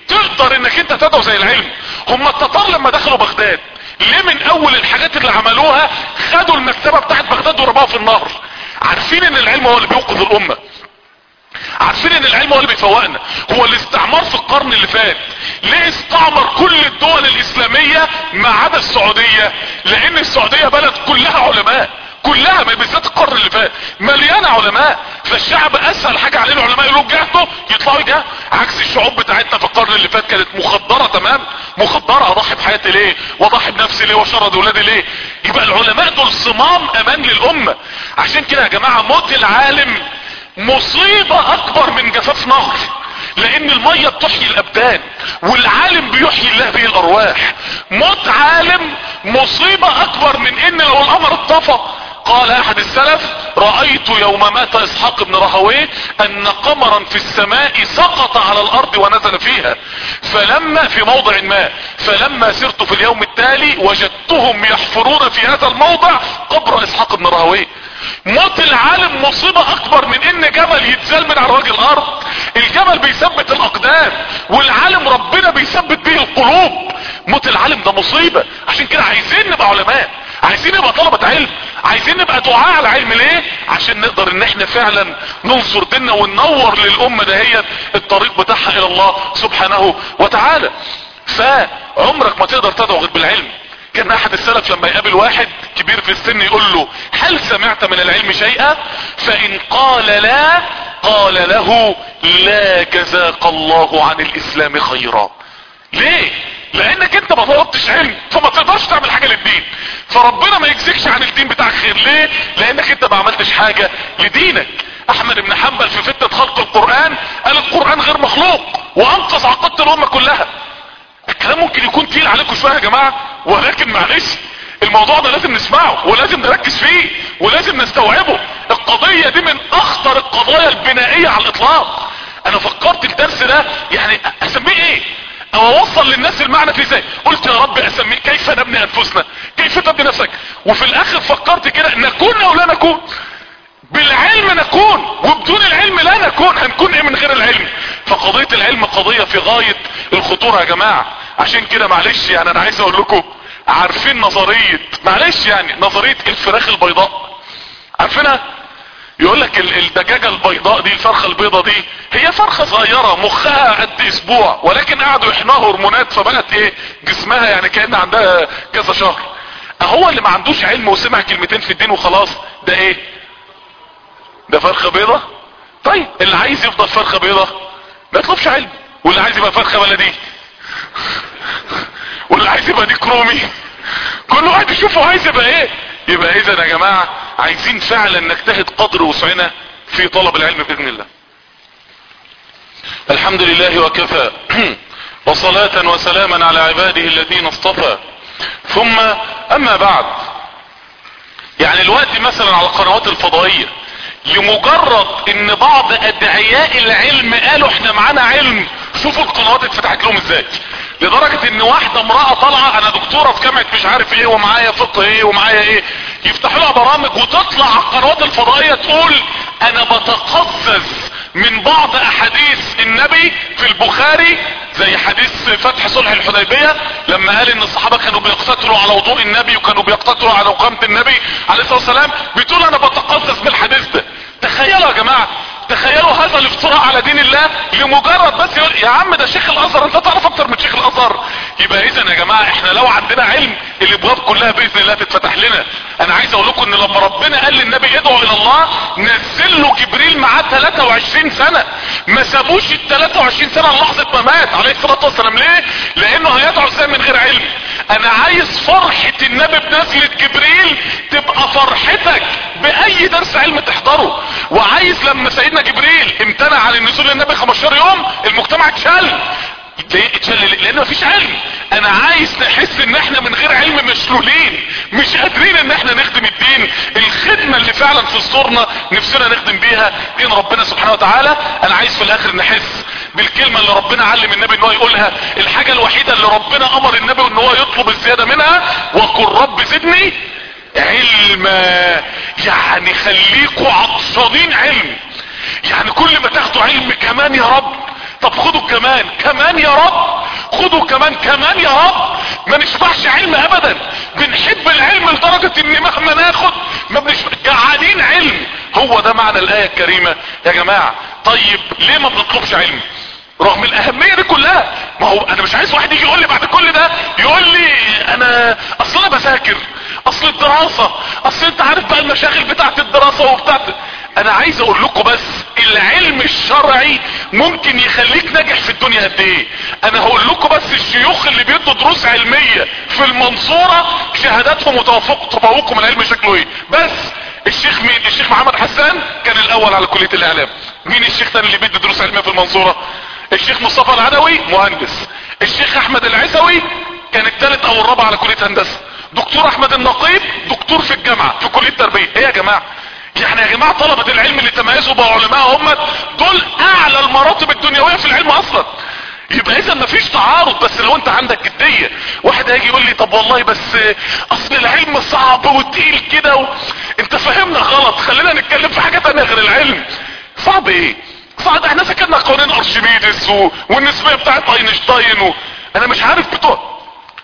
تقدر إنك أنت تدعو زي العلم. هم التتار لما دخلوا بغداد ليه من أول الحاجات اللي عملوها خدوا المكتبة بتاعت بغداد ورموها في النهر؟ عارفين إن العلم هو اللي بيوقظ الأمة. عارفين إن العلم هو اللي بيفوقنا. هو الاستعمار في القرن اللي فات. ليه استعمر كل الدول الإسلامية ما عدا السعودية؟ لأن السعودية بلد كلها علماء. كلها بالذات القرن اللي فات. مليانه علماء. فالشعب أسهل حاجة عليه العلماء يقولوا جهدوا يطلعوا يجاه عكس الشعوب بتاعتنا في القرن اللي فات كانت مخدرة تمام؟ مخدرة. اضحي بحياتي ليه؟ واضحي بنفسي ليه؟ واشرد ولادي ليه؟ يبقى العلماء دول صمام أمان للأمة. عشان كده يا جماعة موت العالم مصيبة أكبر من جفاف نهر لأن المية بتحيي الأبدان والعالم بيحيي الله به الأرواح. موت عالم مصيبة أكبر من إن لو القمر اتطفى قال أحد السلف رأيت يوم مات إسحاق بن رهويه أن قمرا في السماء سقط على الأرض ونزل فيها. فلما في موضع ما فلما سرت في اليوم التالي وجدتهم يحفرون في هذا الموضع قبر إسحاق بن رهويه موت العالم مصيبة أكبر من إن جبل يتزال من على وجه الأرض. الجبل بيثبت الأقدام والعالم ربنا بيثبت به القلوب. موت العالم ده مصيبة. عشان كده عايزين نبقى علماء. عايزين نبقى طلبة علم. عايزين نبقى دعاء على علم ليه؟ عشان نقدر إن إحنا فعلا ننصر ديننا وننور للأمة دهيت الطريق بتاعها إلى الله سبحانه وتعالى. فعمرك ما تقدر تدعو غير بالعلم. كان أحد السلف لما يقابل واحد كبير في السن يقول له هل سمعت من العلم شيئا؟ فإن قال لا قال له لا جزاك الله عن الإسلام خيرا. ليه؟ لانك انت ما طلبتش علم فما تقدرش تعمل حاجة للدين. فربنا ما يجزيكش عن الدين بتاعك خير. ليه؟ لانك انت ما عملتش حاجة لدينك. أحمد بن حنبل في فتنة خلق القرآن قال القرآن غير مخلوق وأنقذ عقيدة الأمة كلها. الكلام ممكن يكون تقيل عليكم شوية يا جماعة ولكن معلش الموضوع ده لازم نسمعه ولازم نركز فيه ولازم نستوعبه. القضية دي من أخطر القضايا البنائية على الإطلاق. أنا فكرت الدرس ده يعني أسميه إيه؟ أوصل للناس المعنى في إزاي؟ قلت يا رب اسميه كيف نبني أنفسنا؟ كيف تبني نفسك؟ وفي الآخر فكرت كده نكون أو لا نكون؟ بالعلم نكون وبدون العلم لا نكون هنكون إيه من غير العلم؟ فقضية العلم قضية في غاية الخطورة يا جماعة. عشان كده معلش يعني أنا عايز أقول لكم عارفين نظرية معلش يعني نظرية الفراخ البيضاء؟ عارفينها؟ يقول لك الدجاجة البيضاء دي الفرخة البيضاء دي هي فرخة صغيرة مخها قد أسبوع ولكن قعدوا يحنوها هرمونات فبقت إيه؟ جسمها يعني كأن عندها كذا شهر. هو اللي ما عندوش علم وسمع كلمتين في الدين وخلاص ده إيه؟ ده فرخة بيضة طيب اللي عايز يفضل فرخة بيضة ما يطلبش علم. واللي عايز يبقى فرخة بلدي واللي عايز يبقى ديك رومي كل واحد يشوفه عايز يبقى إيه؟ يبقى اذا يا جماعة؟ عايزين فعلا نجتهد قدر وسعنا في طلب العلم بإذن الله. الحمد لله وكفى. وصلاة وسلاما على عباده الذين اصطفى. ثم أما بعد يعني الوقت مثلا على القنوات الفضائية لمجرد إن بعض أدعياء العلم قالوا إحنا معانا علم شوفوا القنوات اتفتحت لهم إزاي. لدرجة إن واحدة امرأة طالعة أنا دكتورة في جامعة مش عارف إيه ومعايا فقه إيه ومعايا إيه. يفتحوا لها برامج وتطلع القنوات الفضائية تقول أنا بتقزز من بعض أحاديث النبي في البخاري زي حديث فتح صلح الحديبية لما قال إن الصحابة كانوا بيقتتلوا على وضوء النبي وكانوا بيقتتلوا على وقامة النبي عليه الصلاة والسلام. بتقول أنا بتقزز بالحديث ده. تخيلوا يا جماعة تخيلوا هذا الافتراء على دين الله لمجرد بس يقول يا عم ده شيخ الأزهر أنت تعرف أكتر من شيخ الأزهر. يبقى اذا يا جماعة إحنا لو عندنا علم الابواب كلها بإذن الله تتفتح لنا. أنا عايز أقول لكم إن لما ربنا قال للنبي ادعو إلى الله نزل له جبريل معاه 23 سنة. ما سابوش ال 23 سنة لحظة ما مات عليه الصلاة والسلام. ليه؟ لأنه هيدعو إزاي من غير علم؟ أنا عايز فرحة النبي بنزلة جبريل تبقى فرحتك بأي درس علم تحضره. وعايز لما سيدنا جبريل امتنع عن النزول للنبي 15 يوم المجتمع اتشل. اتشل؟ لأن مفيش علم. أنا عايز نحس إن إحنا من غير علم مشلولين مش قادرين إن إحنا نخدم الدين. الخدمة اللي فعلا في صدورنا نفسنا نخدم بيها دين ربنا سبحانه وتعالى. أنا عايز في الآخر نحس بالكلمة اللي ربنا علم النبي إن هو يقولها الحاجة الوحيدة اللي ربنا أمر النبي إن هو يطلب الزيادة منها وقل رب زدني علما. يعني خليكوا عطشانين علم. يعني كل ما تاخدوا علم كمان يا رب طب خدوا كمان كمان يا رب خدوا كمان كمان يا رب. ما نشبعش علم ابدا. بنحب العلم لدرجة إن مهما ناخد ما بنشبع جعانين علم. هو ده معنى الآية الكريمة. يا جماعة طيب ليه ما بنطلبش علم؟ رغم الأهمية دي كلها. ما هو أنا مش عايز واحد يجي يقول لي بعد كل ده يقول لي أنا أصل أنا بذاكر أصل الدراسة أصل أنت عارف بقى المشاغل بتاعت الدراسة وبتاعت أنا عايز أقول لكم بس العلم الشرعي ممكن يخليك ناجح في الدنيا قد إيه؟ أنا هقول لكم بس الشيوخ اللي بيدوا دروس علمية في المنصورة شهاداتهم وتوافق تفوقهم العلم شكله إيه؟ بس الشيخ مين الشيخ محمد حسان كان الأول على كلية الإعلام. مين الشيخ تاني اللي بيدي دروس علمية في المنصورة؟ الشيخ مصطفى العدوي مهندس. الشيخ أحمد العيسوي كان الثالث أو الرابع على كلية هندسة. دكتور أحمد النقيب دكتور في الجامعة في كلية تربية. إيه يا جماعة؟ يعني يا جماعة طلبة العلم اللي تميزوا بقى علماء هم دول أعلى المراتب الدنيوية في العلم أصلا. يبقى إذا مفيش تعارض بس لو أنت عندك جدية. واحد هيجي يقول لي طب والله بس أصل العلم صعب وتقيل كده و... أنت فهمنا غلط. خلينا نتكلم في حاجة تانية غير العلم. صعب إيه؟ صعب إحنا سكتنا قوانين ارشميدس و... والنسبية بتاعت اينشتاين و... أنا مش عارف بتوع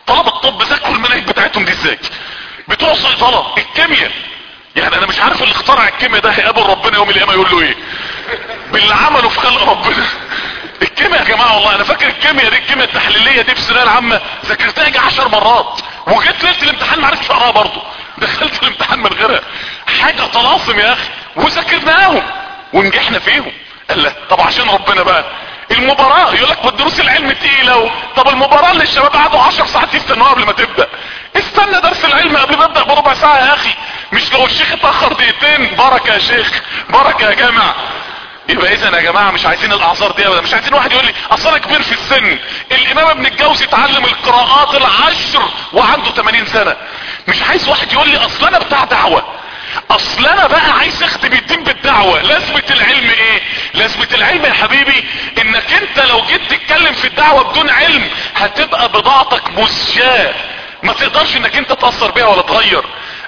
طلبة الطب ذاكروا المناهج بتاعتهم دي إزاي. بتوع صيدلة الكيمياء. يعني أنا مش عارف اللي اخترع الكيمياء ده هيقابل ربنا يوم القيامة يقول له إيه. باللي عمله في خلق ربنا. الكيمياء يا جماعة والله أنا فاكر الكيمياء دي الكيمياء التحليلية دي في الثانوية العامة ذاكرتها يجي عشر مرات. وجيت ليلة الامتحان ما عرفتش أقراها برضه. دخلت الامتحان من غيرها. حاجة طلاسم يا أخي وذاكرناهم ونجحنا فيهم. قال لا طب عشان ربنا بقى؟ المباراة يقول لك والدروس العلم تقيلة و... طب المباراة اللي الشباب قعدوا 10 ساعات يستنوها قبل ما تبدأ. استنى درس العلم قبل ما أبدأ بربع ساعة يا أخي. مش لو الشيخ اتأخر دقيقتين بركة يا شيخ بركة يا جامع يبقى اذا يا جماعة مش عايزين الأعذار دي ابدا. مش عايزين واحد يقول لي اصل أنا كبير في السن. الإمام ابن الجوزي اتعلم القراءات العشر وعنده 80 سنة. مش عايز واحد يقول لي أصل أنا بتاع دعوة. أصل أنا بقى عايز اخدم الدين بالدعوة. لازمة العلم إيه؟ لازمة العلم يا حبيبي إنك أنت لو جيت تتكلم في الدعوة بدون علم هتبقى بضاعتك مزجاة. ما تقدرش إنك أنت تأثر بيها ولا تغير.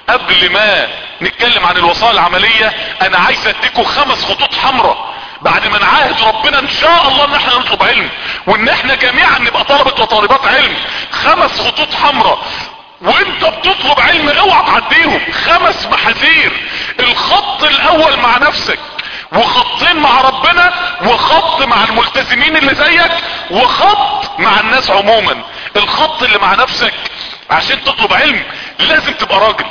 قبل ما نتكلم عن الوسائل العملية أنا عايز اديكم خمس خطوط حمراء بعد ما نعاهد ربنا إن شاء الله إن إحنا نطلب علم وإن إحنا جميعا نبقى طلبة وطالبات علم. خمس خطوط حمراء وانت بتطلب علم اوعى تعديهم. خمس محاذير. الخط الأول مع نفسك وخطين مع ربنا وخط مع الملتزمين اللي زيك وخط مع الناس عموما. الخط اللي مع نفسك عشان تطلب علم لازم تبقى راجل.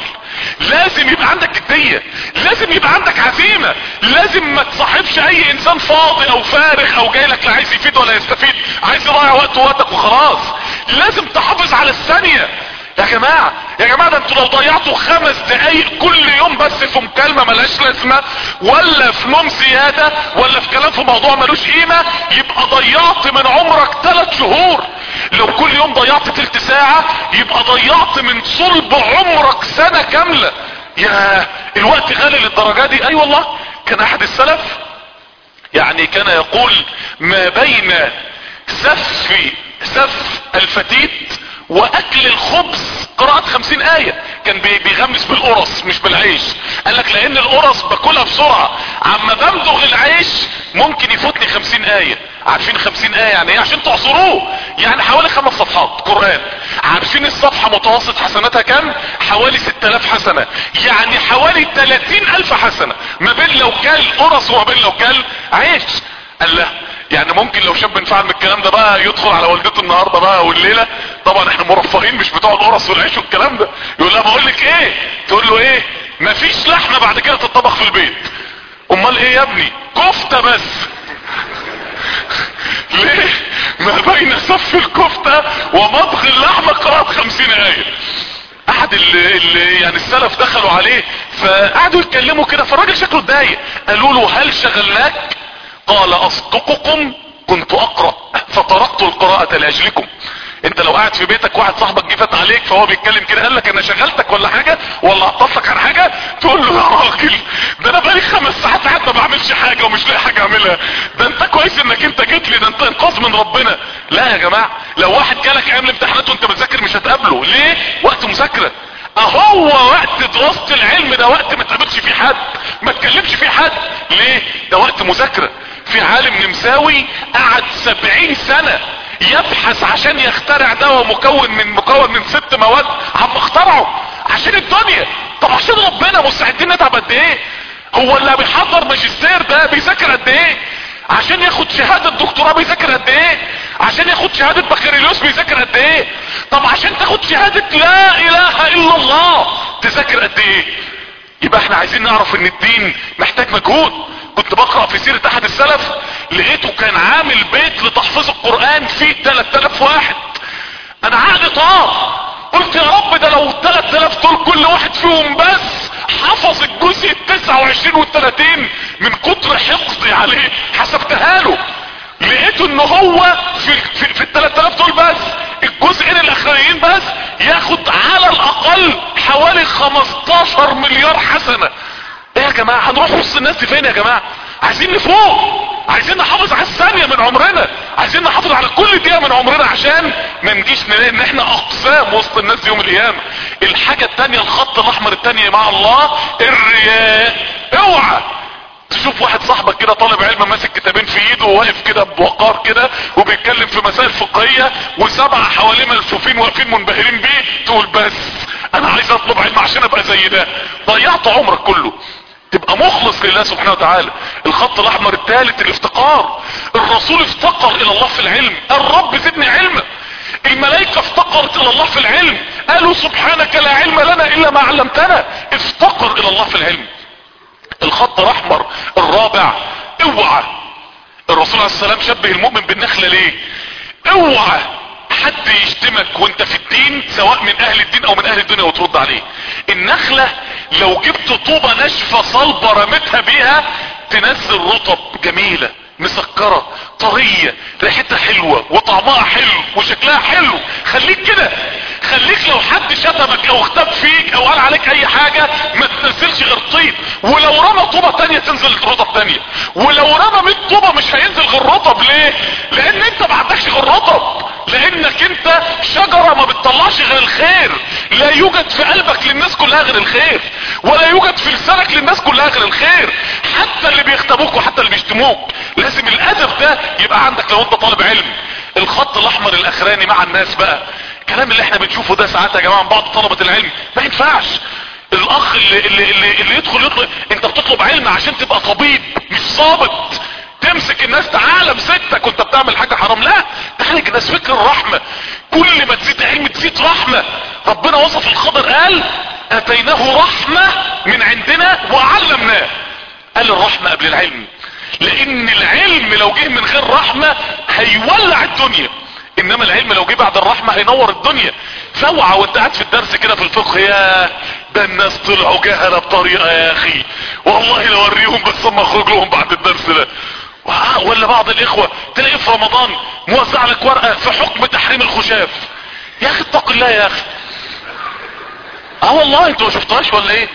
لازم يبقى عندك جدية. لازم يبقى عندك عزيمة. لازم ما تصاحبش أي إنسان فاضي أو فارغ أو جاي لك لا عايز يفيد ولا يستفيد عايز يضيع وقت وقتك وخلاص. لازم تحافظ على الثانية. يا جماعة يا جماعة ده أنتوا لو ضيعتوا خمس دقايق كل يوم بس في مكالمة ملهاش لازمة ولا في نوم زيادة ولا في كلام في موضوع ملوش قيمة يبقى ضيعت من عمرك ثلاث شهور. لو كل يوم ضيعت تلت ساعة يبقى ضيعت من صلب عمرك سنة كاملة. يا الوقت غالي للدرجة دي؟ أي والله. كان أحد السلف يعني كان يقول ما بين سف سف الفتيت وأكل الخبز. قراءة خمسين آية. كان بيغمس بالقرص مش بالعيش. قال لك لأن القرص باكلها بسرعة. عما بمضغ العيش ممكن يفوتني خمسين آية. عارفين خمسين آية يعني إيه؟ عشان تعصروه. يعني حوالي خمس صفحات. قرآن. عارفين الصفحة متوسط حسناتها كام؟ حوالي ست آلاف حسنة. يعني حوالي تلاتين ألف حسنة. ما بين لو كل قرص وما بين لو كل عيش. قال له يعني ممكن لو شاب انفعل من الكلام ده بقى يدخل على والدته النهارده بقى والليلة. طبعا إحنا مرفهين مش بتوع القرص والعيش والكلام ده. يقول لها بقول لك إيه؟ تقول له إيه؟ مفيش لحمة بعد كده تطبخ في البيت. أمال إيه يا ابني؟ كفتة بس. ليه؟ ما بين صف الكفتة ومضغ اللحمة قراءه خمسين إيه أحد اللي يعني السلف دخلوا عليه فقعدوا يتكلموا كده فالراجل شكله اتضايق قالوا له هل شغلناك؟ قال أصدقكم كنت أقرأ فطرقت القراءة لأجلكم. أنت لو قاعد في بيتك واحد صاحبك جه فات عليك فهو بيتكلم كده قال لك أنا شغلتك ولا حاجة؟ ولا عطلتك عن حاجة؟ تقول له يا راجل ده أنا بقالي خمس ساعات قاعد ما بعملش حاجة ومش لاقي حاجة أعملها. ده أنت كويس إنك أنت جيت لي ده أنت إنقاذ من ربنا. لا يا جماعة لو واحد جالك أيام الامتحانات وأنت بتذاكر مش هتقابله. ليه؟ وقت مذاكرة. أهو وقت دراسة العلم ده وقت ما تقابلش فيه حد ما تكلمش فيه حد. ليه؟ ده وقت مذاكرة. في عالم نمساوي قعد سبعين سنة يبحث عشان يخترع دواء مكون من مكون من ست مواد عم اخترعه عشان الدنيا. طب عشان ربنا مستعدين نتعب قد إيه؟ هو اللي بيحضر ماجستير ده بيذاكر قد إيه؟ عشان ياخد شهادة دكتوراه بيذاكر قد إيه؟ عشان ياخد شهادة بكالوريوس بيذاكر قد إيه؟ طب عشان تاخد شهادة لا إله إلا الله تذاكر قد إيه؟ يبقى إحنا عايزين نعرف إن الدين محتاج مجهود. كنت بقرأ في سيرة أحد السلف لقيته كان عامل بيت لتحفيظ القرآن فيه 3000 واحد. أنا عقلي طار. قلت يا رب ده لو 3000 دول كل واحد فيهم بس حفظ الجزء ال 29 وال 30 من كتر حفظي عليه حسبتها له. لقيته إن هو في في, في ال 3000 دول بس الجزئين الاخرانيين بس ياخد على الأقل حوالي 15 مليار حسنة. إيه يا جماعة؟ هنروح وسط الناس دي فين يا جماعة؟ عايزين نفوق. عايزين نحافظ على الثانية من عمرنا. عايزين نحافظ على كل دقيقة من عمرنا عشان ما نجيش نلاقي إن إحنا أقسام وسط الناس دي يوم القيامة الحاجة التانية الخط الأحمر التانية مع الله الرياء. اوعى تشوف واحد صاحبك كده طالب علم ماسك كتابين في إيده وواقف كده بوقار كده وبيتكلم في مسائل فقهية وسبعة حواليه ملفوفين واقفين منبهرين بيه. تقول بس أنا عايز أطلب علم عشان أبقى زي ده. ضيعت عمرك كله. تبقى مخلص لله سبحانه وتعالى. الخط الأحمر الثالث الافتقار. الرسول افتقر إلى الله في العلم. الرب زدني علما الملائكة افتقرت إلى الله في العلم. قالوا سبحانك لا علم لنا إلا ما علمتنا. افتقر إلى الله في العلم. الخط الأحمر الرابع اوعى. الرسول عليه السلام شبه المؤمن بالنخلة ليه؟ اوعى. حد يشتمك وانت في الدين سواء من أهل الدين أو من أهل الدنيا وترد عليه. النخلة لو جبت طوبة ناشفة صلبة رمتها بيها تنزل رطب جميلة مسكرة طرية ريحتها حلوة وطعمها حلو وشكلها حلو. خليك كده. خليك لو حد شتمك أو اختب فيك أو قال عليك اي حاجة ما تنزلش غير طيب. ولو رمى طوبة تانية تنزل رطب تانية. ولو رمى 100 طوبة مش هينزل غير رطب. ليه؟ لأن انت ما عندكش غير رطب. لأنك انت شجرة ما بتطلعش غير الخير. لا يوجد في قلبك للناس كلها غير الخير. ولا يوجد في لسانك للناس كلها غير الخير. حتى اللي بيختبوك وحتى اللي بيشتموك. لازم الأدب ده يبقى عندك لو انت طالب علم. الخط الأحمر الأخراني مع الناس بقى. الكلام اللي إحنا بنشوفه ده ساعات يا جماعة من بعض طلبة العلم ما ينفعش. الأخ اللي, اللي, اللي, اللي يدخل يطلب انت بتطلب علم عشان تبقى طبيب مش ضابط تمسك الناس تعالى مسكتك وانت بتعمل حاجة حرام. لا تعالج الناس فكر الرحمة. كل ما تزيد علم تزيد رحمة. ربنا وصف الخضر قال أتيناه رحمة من عندنا وعلمناه. قال الرحمة قبل العلم. لأن العلم لو جه من غير رحمة هيولع الدنيا. إنما العلم لو جه بعد الرحمة هينور الدنيا. فوعى وانت قاعد في الدرس كده في الفقه. يا ده الناس طلعوا جهلة بطريقة يا أخي. والله لو أوريهم بس اما اخرج لهم بعد الدرس ده. ولا بعض الإخوة. تلاقي في رمضان موزع لك ورقة في حكم تحريم الخشاف. يا أخي اتق الله يا أخي. آه والله أنتوا ما شفتهاش ولا إيه؟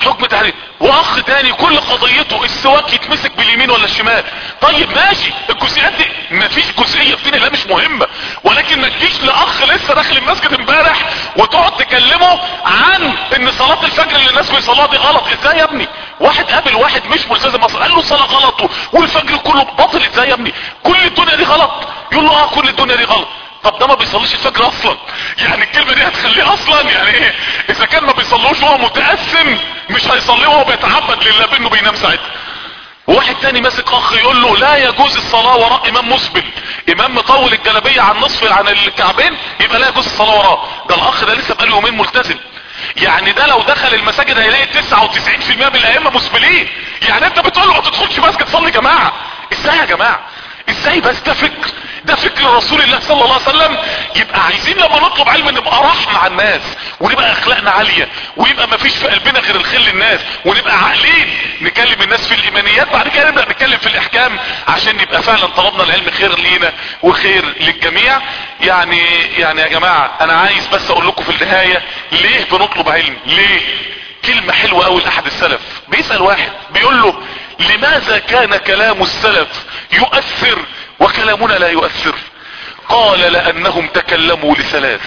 حكم تحريم وأخ تاني كل قضيته السواك يتمسك باليمين ولا الشمال. طيب ماشي الجزئيات دي مفيش جزئية في الله مش مهمة. ولكن ما تجيش لأخ لسه داخل المسجد امبارح وتقعد تكلمه عن إن صلاة الفجر اللي الناس بيصلوها دي غلط. إزاي يا ابني؟ واحد قابل واحد مش ملتزم. أصلا قال له صلاة غلط والفجر كله باطل. إزاي يا ابني؟ كل الدنيا دي غلط. يقول له آه كل الدنيا دي غلط. طب ده ما بيصليش الفجر أصلا. يعني الكلمة دي هتخليه أصلا؟ يعني إيه؟ إذا كان ما بيصلوش وهو متأثم مش هيصليه وهو بيتعبد لله بانه بينام ساعتها واحد تاني ماسك أخ يقول له لا يجوز الصلاة وراء إمام مسبل. إمام مطول الجلابية عن نصف عن الكعبين يبقى لا يجوز الصلاة وراه ده الأخ ده لسه بقاله يومين ملتزم. يعني ده لو دخل المساجد هيلاقي 99% من الأئمة مسبلين. يعني أنت بتقول له ما تدخلش مسجد صلي جماعة. إزاي يا جماعة؟ إزاي بس ده فكر ده فكر رسول الله صلى الله عليه وسلم. يبقى عايزين لما نطلب علم نبقى رحمة على الناس ونبقى أخلاقنا عالية ويبقى ما فيش في قلبنا غير الخير للناس ونبقى عاقلين نكلم الناس في الإيمانيات بعد كده نبدأ نتكلم في الأحكام عشان يبقى فعلا طلبنا العلم خير لينا وخير للجميع. يعني يعني يا جماعة أنا عايز بس أقول لكم في النهاية ليه بنطلب علم؟ ليه؟ كلمة حلوة قوي لأحد السلف. بيسأل واحد بيقول له لماذا كان كلام السلف يؤثر وكلامنا لا يؤثر. قال لأنهم تكلموا لثلاث.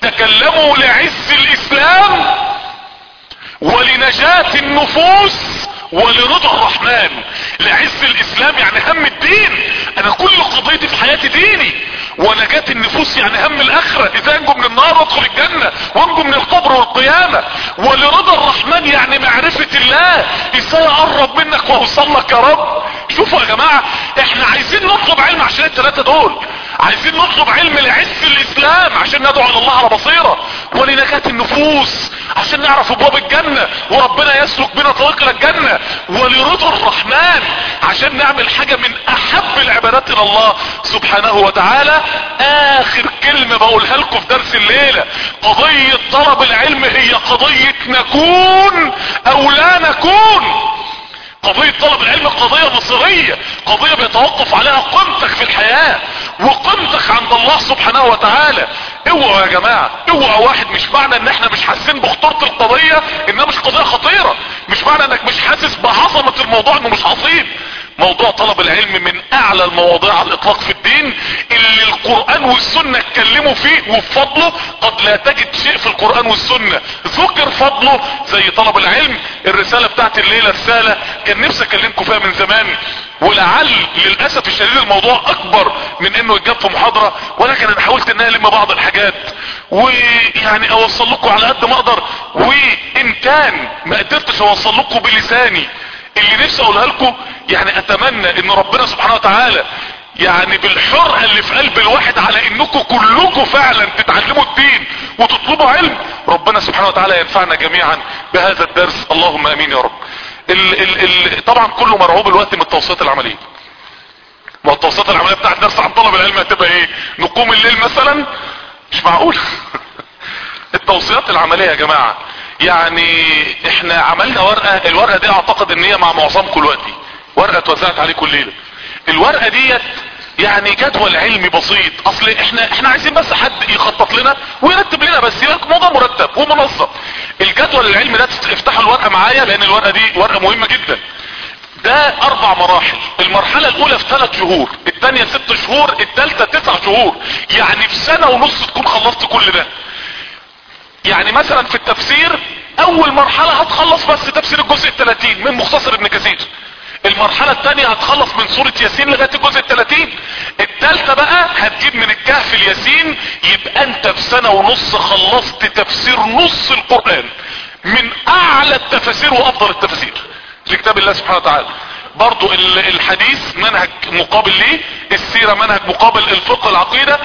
تكلموا لعز الإسلام ولنجاة النفوس ولرضا الرحمن. لعز الإسلام يعني هم الدين. أنا كل قضيتي في حياتي ديني. ونجاة النفوس يعني هم الآخرة. إذا انجو من النار وادخل الجنة وانجو من القبر والقيامة. ولرضا الرحمن يعني معرفة الله. إزاي أقرب منك واوصل لك يا رب. شوفوا يا جماعة إحنا عايزين نطلب علم عشان الثلاثة دول. عايزين نطلب علم لعز الإسلام عشان ندعو على الله على بصيرة. ولنجاة النفوس عشان نعرف أبواب الجنة. وربنا يسلك بنا طريق الجنة. ولرضا الرحمن عشان نعمل حاجة من أحب العبادات إلى الله سبحانه وتعالى. آخر كلمة بقولها لكم في درس الليلة. قضية طلب العلم هي قضية نكون أو لا نكون. قضية طلب العلم قضية مصيرية قضية بيتوقف عليها قيمتك في الحياة وقيمتك عند الله سبحانه وتعالى. اوعوا يا جماعة اوعوا واحد. مش معنى ان إحنا مش حاسين بخطورة القضية انها مش قضية خطيرة. مش معنى انك مش حاسس بعظمة الموضوع انه مش عظيم. موضوع طلب العلم من أعلى المواضيع على الإطلاق في الدين اللي القرآن والسنة اتكلموا فيه وفضله قد لا تجد شيء في القرآن والسنة. ذكر فضله زي طلب العلم. الرسالة بتاعت الليلة السالة كان نفسي أكلمكم فيها من زمان. ولعل للأسف الشديد الموضوع أكبر من إنه يتجاب في محاضرة ولكن أنا حاولت ان ألم بعض الحاجات. ويعني أوصل لكم على قد ما أقدر. وإن كان ما قدرتش أوصل لكم بلساني اللي نفسي اقولها لكم يعني اتمنى ان ربنا سبحانه وتعالى يعني بالحرقة اللي في قلب الواحد على انكم كلكم فعلا تتعلموا الدين وتطلبوا علم ربنا سبحانه وتعالى ينفعنا جميعا بهذا الدرس. اللهم آمين يا رب. ال ال ال طبعا كله مرعوب الوقت من التوصيات العملية. ما التوصيات العملية بتاع الدرس عن طلب العلم هتبقى إيه؟ نقوم الليل مثلا؟ مش معقول. التوصيات العملية يا جماعة. يعني إحنا عملنا ورقة الورقة دي أعتقد إن هي مع معظمكم دلوقتي ورقة اتوزعت عليكم الليلة الورقة ديت يعني جدول علمي بسيط. أصل إحنا إحنا عايزين بس حد يخطط لنا ويرتب لنا بس يبقى موضوع مرتب ومنظم. الجدول العلمي ده افتحوا الورقة معايا لأن الورقة دي ورقة مهمة جدا. ده أربع مراحل. المرحلة الأولى في ثلاث شهور الثانية ست شهور الثالثة تسع شهور. يعني في سنة ونص تكون خلصت كل ده. يعني مثلا في التفسير أول مرحلة هتخلص بس تفسير الجزء الثلاثين من مختصر ابن كثير. المرحلة الثانية هتخلص من سورة ياسين لغاية الجزء الثلاثين الثالثة بقى هتجيب من الكهف الياسين يبقى أنت في سنة ونص خلصت تفسير نص القرآن من أعلى التفاسير وأفضل التفاسير. في كتاب الله سبحانه وتعالى. برضو الحديث منهج مقابل ليه؟ السيرة منهج مقابل الفقه العقيدة.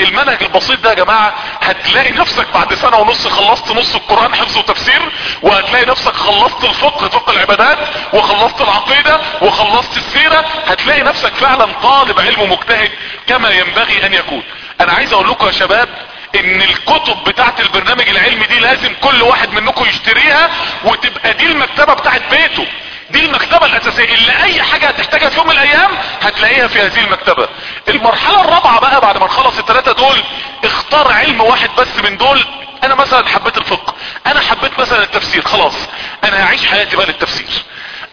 المنهج البسيط ده يا جماعة هتلاقي نفسك بعد سنة ونص خلصت نص القرآن حفظ وتفسير وهتلاقي نفسك خلصت الفقه فقه العبادات وخلصت العقيدة وخلصت السيرة. هتلاقي نفسك فعلا طالب علم مجتهد كما ينبغي أن يكون. أنا عايز أقول لكم يا شباب إن الكتب بتاعت البرنامج العلمي دي لازم كل واحد منكم يشتريها وتبقى دي المكتبة بتاعت بيته. دي المكتبة الأساسية. اللي أي حاجة هتحتاجها في يوم من الأيام هتلاقيها في هذه المكتبة. المرحلة الرابعة بقى بعد ما نخلص الثلاثة دول اختار علم واحد بس من دول. أنا مثلا حبيت الفقه. أنا حبيت مثلا التفسير. خلاص أنا هعيش حياتي بقى للتفسير.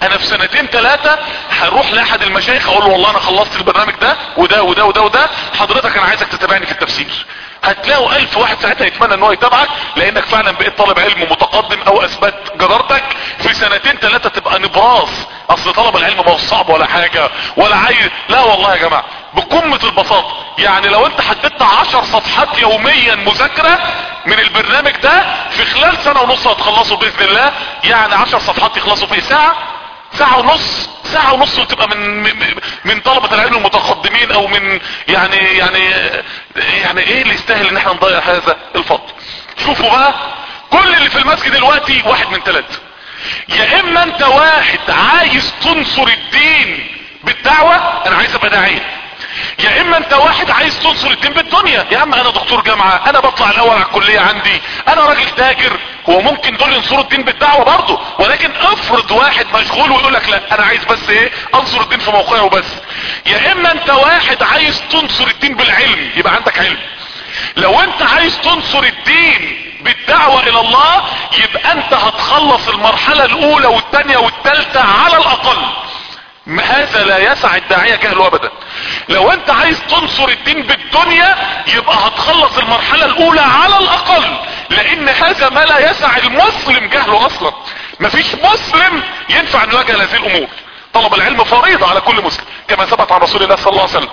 أنا في سنتين ثلاثة هروح لأحد المشايخ أقول له والله أنا خلصت البرنامج ده وده وده وده وده. حضرتك أنا عايزك تتابعني في التفسير. هتلاقوا ألف واحد ساعتها يتمنى إن هو يتابعك لأنك فعلا بقيت طالب علم متقدم أو أثبت جدارتك. في سنتين ثلاثة تبقى نبراس. أصل طلب العلم ما هو صعب ولا حاجة ولا عايز لا والله يا جماعة بقمة البساطة. يعني لو أنت حددت عشر صفحات يوميا مذاكرة من البرنامج ده في خلال سنة ونص هتخلصوا بإذن الله. يعني عشر صفحات يخلصوا في ساعة ساعة ونص ساعة ونص وتبقى من من طلبة العلم المتقدمين أو من يعني يعني يعني إيه اللي يستاهل إن إحنا نضيع هذا الفضل؟ شوفوا بقى كل اللي في المسجد دلوقتي واحد من ثلاثة يا إما أنت واحد عايز تنصر الدين بالدعوة أنا عايز أبقى داعية. يا إما أنت واحد عايز تنصر الدين بالدنيا. يا اما أنا دكتور جامعة أنا بطلع الأول على الكلية عندي. أنا راجل تاجر هو ممكن دول ينصروا الدين بالدعوة برضه. ولكن افرض واحد مشغول ويقول لك لا أنا عايز بس إيه؟ أنصر الدين في موقعه وبس. يا إما أنت واحد عايز تنصر الدين بالعلم يبقى عندك علم. لو أنت عايز تنصر الدين بالدعوة إلى الله يبقى أنت هتخلص المرحلة الأولى والثانية والثالثة على الأقل. هذا لا يسع الداعية جهله ابدا. لو انت عايز تنصر الدين بالدنيا يبقى هتخلص المرحلة الأولى على الأقل. لأن هذا ما لا يسع المسلم جهله أصلا. مفيش مسلم ينفع ان يواجه هذه الأمور. طلب العلم فريضة على كل مسلم كما ثبت عن رسول الله صلى الله عليه وسلم.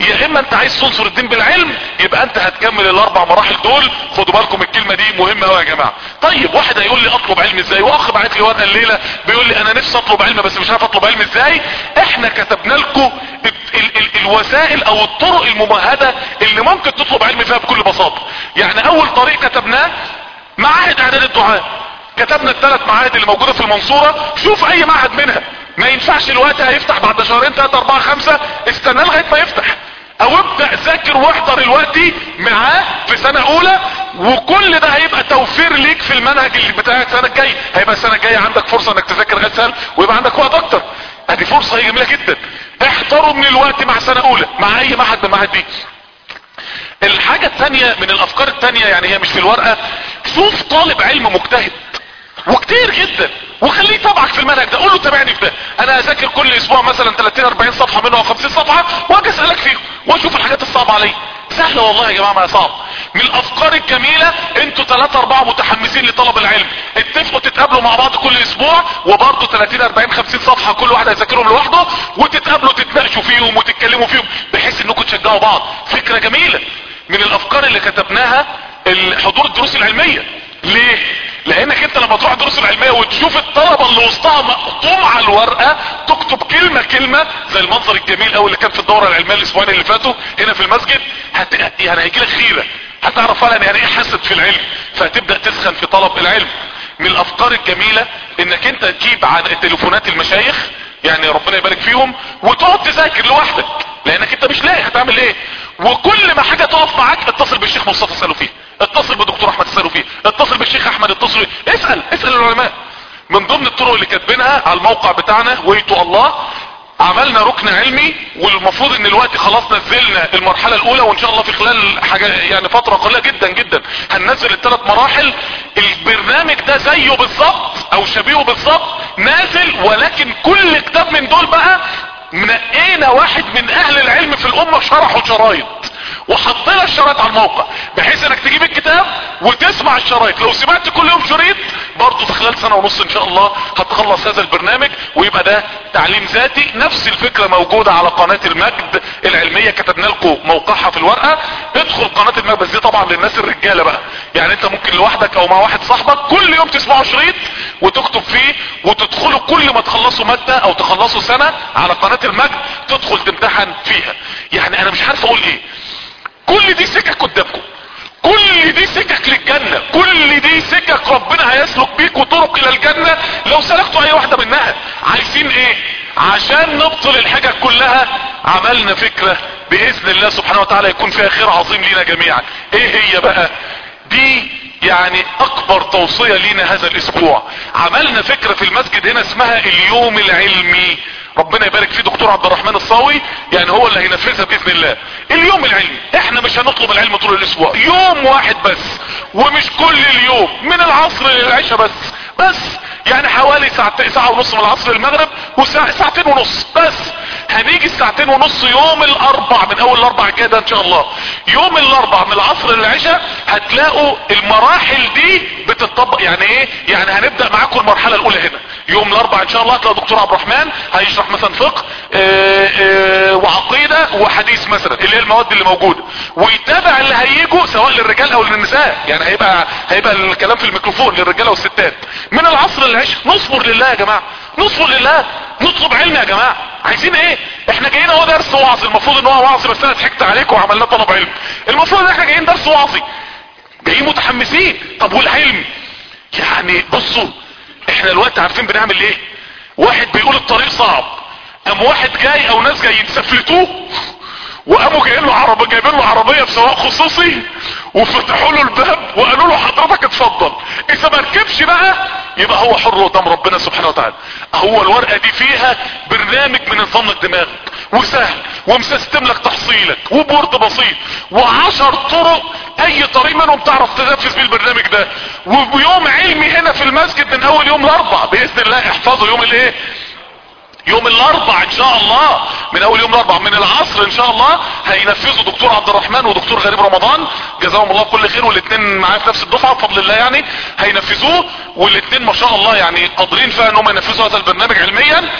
يا إما أنت عايز تنصر الدين بالعلم يبقى أنت هتكمل الأربع مراحل دول خدوا بالكم الكلمة دي مهمة قوي يا جماعة. طيب واحد هيقول لي أطلب علم إزاي؟ وأخ بعت لي ورقة الليلة بيقول لي أنا نفسي أطلب علم بس مش عارف أطلب علم إزاي. إحنا كتبنا لكم ال ال ال الوسائل أو الطرق الممهدة اللي ممكن تطلب علم فيها بكل بساطة. يعني أول طريق كتبناه معاهد أعداد الدعاء. كتبنا الثلاث معاهد اللي موجودة في المنصورة. شوف أي معهد منها. ما ينفعش الوقت هيفتح بعد شهرين ثلاثة أربعة خمسة. استنى لغاية ما يفتح. أو ابدأ ذاكر واحضر الوقت معاه في سنة أولى وكل ده هيبقى توفير ليك في المنهج اللي بتاعك السنة الجاية. هيبقى السنة الجاية عندك فرصة إنك تذاكر اسهل ويبقى عندك وقت أكتر. أدي فرصة هي جميلة جدا. احضروا من الوقت مع سنة أولى مع أي معهد من المعاهد دي. الحاجة التانية من الأفكار التانية يعني هي مش في الورقة شوف طالب علم مجتهد. وكتير جدا. وخليه يتابعك في المنهج ده. قول له تابعني في ده أنا أذاكر كل أسبوع مثلا 30 40 صفحة منه أو 50 صفحة وأجي أسألك فيهم وأشوف الحاجات الصعبة عليا. سهلة والله يا جماعة ما صعب من الأفكار الجميلة أنتوا ثلاثة أربعة متحمسين لطلب العلم. اتفقوا تتقابلوا مع بعض كل أسبوع وبرضه 30 40 50 صفحة كل واحد هيذاكرهم لوحده وتتقابلوا تتناقشوا فيهم وتتكلموا فيهم بحيث إنكم تشجعوا بعض. فكرة جميلة. من الأفكار اللي كتبناها حضور الدروس العلمية. ليه؟ لأنك أنت لما تروح الدروس العلمية وتشوف الطلبة اللي وسطها مقطوع على الورقة تكتب كلمة كلمة زي المنظر الجميل أوي اللي كان في الدورة العلمية الأسبوعين اللي فاتوا هنا في المسجد هت... يعني هيجيلك خيرة هتعرف فعلا يعني إيه حسد في العلم. فهتبدأ تسخن في طلب العلم. من الأفكار الجميلة إنك أنت تجيب عن تليفونات المشايخ يعني ربنا يبارك فيهم وتقعد تذاكر لوحدك. لأنك أنت مش لاقي هتعمل إيه؟ وكل ما حاجة تقف معاك اتصل بالشيخ مصطفى اساله اتصل بدكتور أحمد اساله فيه اتصل بالشيخ أحمد اتصل اسأل اسأل العلماء. من ضمن الطرق اللي كاتبينها على الموقع بتاعنا ويتو الله عملنا ركن علمي والمفروض إن الوقت خلاص نزلنا المرحلة الأولى وإن شاء الله في خلال حاجة يعني فترة قليلة جدا جدا. هننزل الثلاث مراحل. البرنامج ده زيه بالظبط أو شبيهه بالظبط نازل ولكن كل كتاب من دول بقى منقينا واحد من أهل العلم في الأمة شرحوا شرايط. وحطينا الشرايط على الموقع بحيث إنك تجيب الكتاب وتسمع الشرايط. لو سمعت كل يوم شريط برضه في خلال سنة ونص إن شاء الله هتخلص هذا البرنامج ويبقى ده تعليم ذاتي. نفس الفكرة موجودة على قناة المجد العلمية كتبنا لكم موقعها في الورقة. ادخل قناة المجد بس دي طبعا للناس الرجالة بقى. يعني أنت ممكن لوحدك أو مع واحد صاحبك كل يوم تسمعوا شريط وتكتب فيه وتدخلوا كل ما تخلصوا مادة أو تخلصوا سنة على قناة المجد تدخل تمتحن فيها. يعني أنا مش عارف أقول إيه. كل دي سكك قدامكم. كل دي سكك للجنة. كل دي سكك ربنا هيسلك بيكوا طرق إلى الجنة. لو سلكتوا أي واحدة منها عايزين إيه؟ عشان نبطل الحاجة كلها عملنا فكرة بإذن الله سبحانه وتعالى يكون فيها خير عظيم لينا جميعا. إيه هي بقى؟ دي يعني أكبر توصية لينا هذا الأسبوع. عملنا فكرة في المسجد هنا اسمها اليوم العلمي. ربنا يبارك فيه دكتور عبد الرحمن الصاوي يعني هو اللي هينفذها بإذن الله. اليوم العلمي إحنا مش هنطلب العلم طول الأسبوع يوم واحد بس ومش كل اليوم من العصر للعشاء بس بس يعني حوالي ساعة, ساعة ونص من العصر للمغرب وساعة ساعتين ونص بس. هنيجي الساعتين ونص يوم الأربع من أول الأربع كده إن شاء الله. يوم الأربع من العصر للعشاء هتلاقوا المراحل دي بتطبق. يعني إيه؟ يعني هنبدأ معاكم المرحلة الأولى هنا. يوم الأربع إن شاء الله هتلاقوا دكتور عبد الرحمن هيشرح مثلا فقه آه آه وعقيدة وحديث مثلا اللي هي المواد اللي موجودة. ويتابع اللي هيجوا سواء للرجال أو للنساء. يعني هيبقى هيبقى الكلام في الميكروفون للرجال والستات. من العصر للعشاء نصبر لله يا جماعة. نصبر لله. نطلب علم يا جماعة. عايزين إيه؟ إحنا جايين اهو درس وعظ. المفروض ان هو وعظ بس أنا ضحكت عليكم وعملنا طلب علم. المفروض ان إحنا جايين درس وعظي. جايين متحمسين. طب والعلم؟ يعني بصوا إحنا الوقت عارفين بنعمل إيه؟ واحد بيقول الطريق صعب. ام واحد جاي أو ناس جايين سفلتوه. وقاموا جايين له عربيه جايبين له عربية بسواق خصوصي. وفتحوا له الباب وقالوا له حضرتك اتفضل. إذا ما ركبش بقى يبقى هو حر قدام ربنا سبحانه وتعالى. هو الورقة دي فيها برنامج من نظام دماغك وسهل ومسستم لك تحصيلك وبورد بسيط وعشر طرق أي طريق منهم تعرف تنفذ بيه البرنامج ده. ويوم علمي هنا في المسجد من أول يوم الأربع بإذن الله احفظوا يوم الإيه؟ يوم الأربع إن شاء الله من أول يوم الأربع من العصر إن شاء الله هينفذوا دكتور عبد الرحمن ودكتور غريب رمضان. جزاهم الله كل خير والاثنين معايا في نفس الدفعة بفضل الله يعني هينفذوه. والاثنين ما شاء الله يعني قادرين فعلا إن هم ينفذوا هذا البرنامج علميا.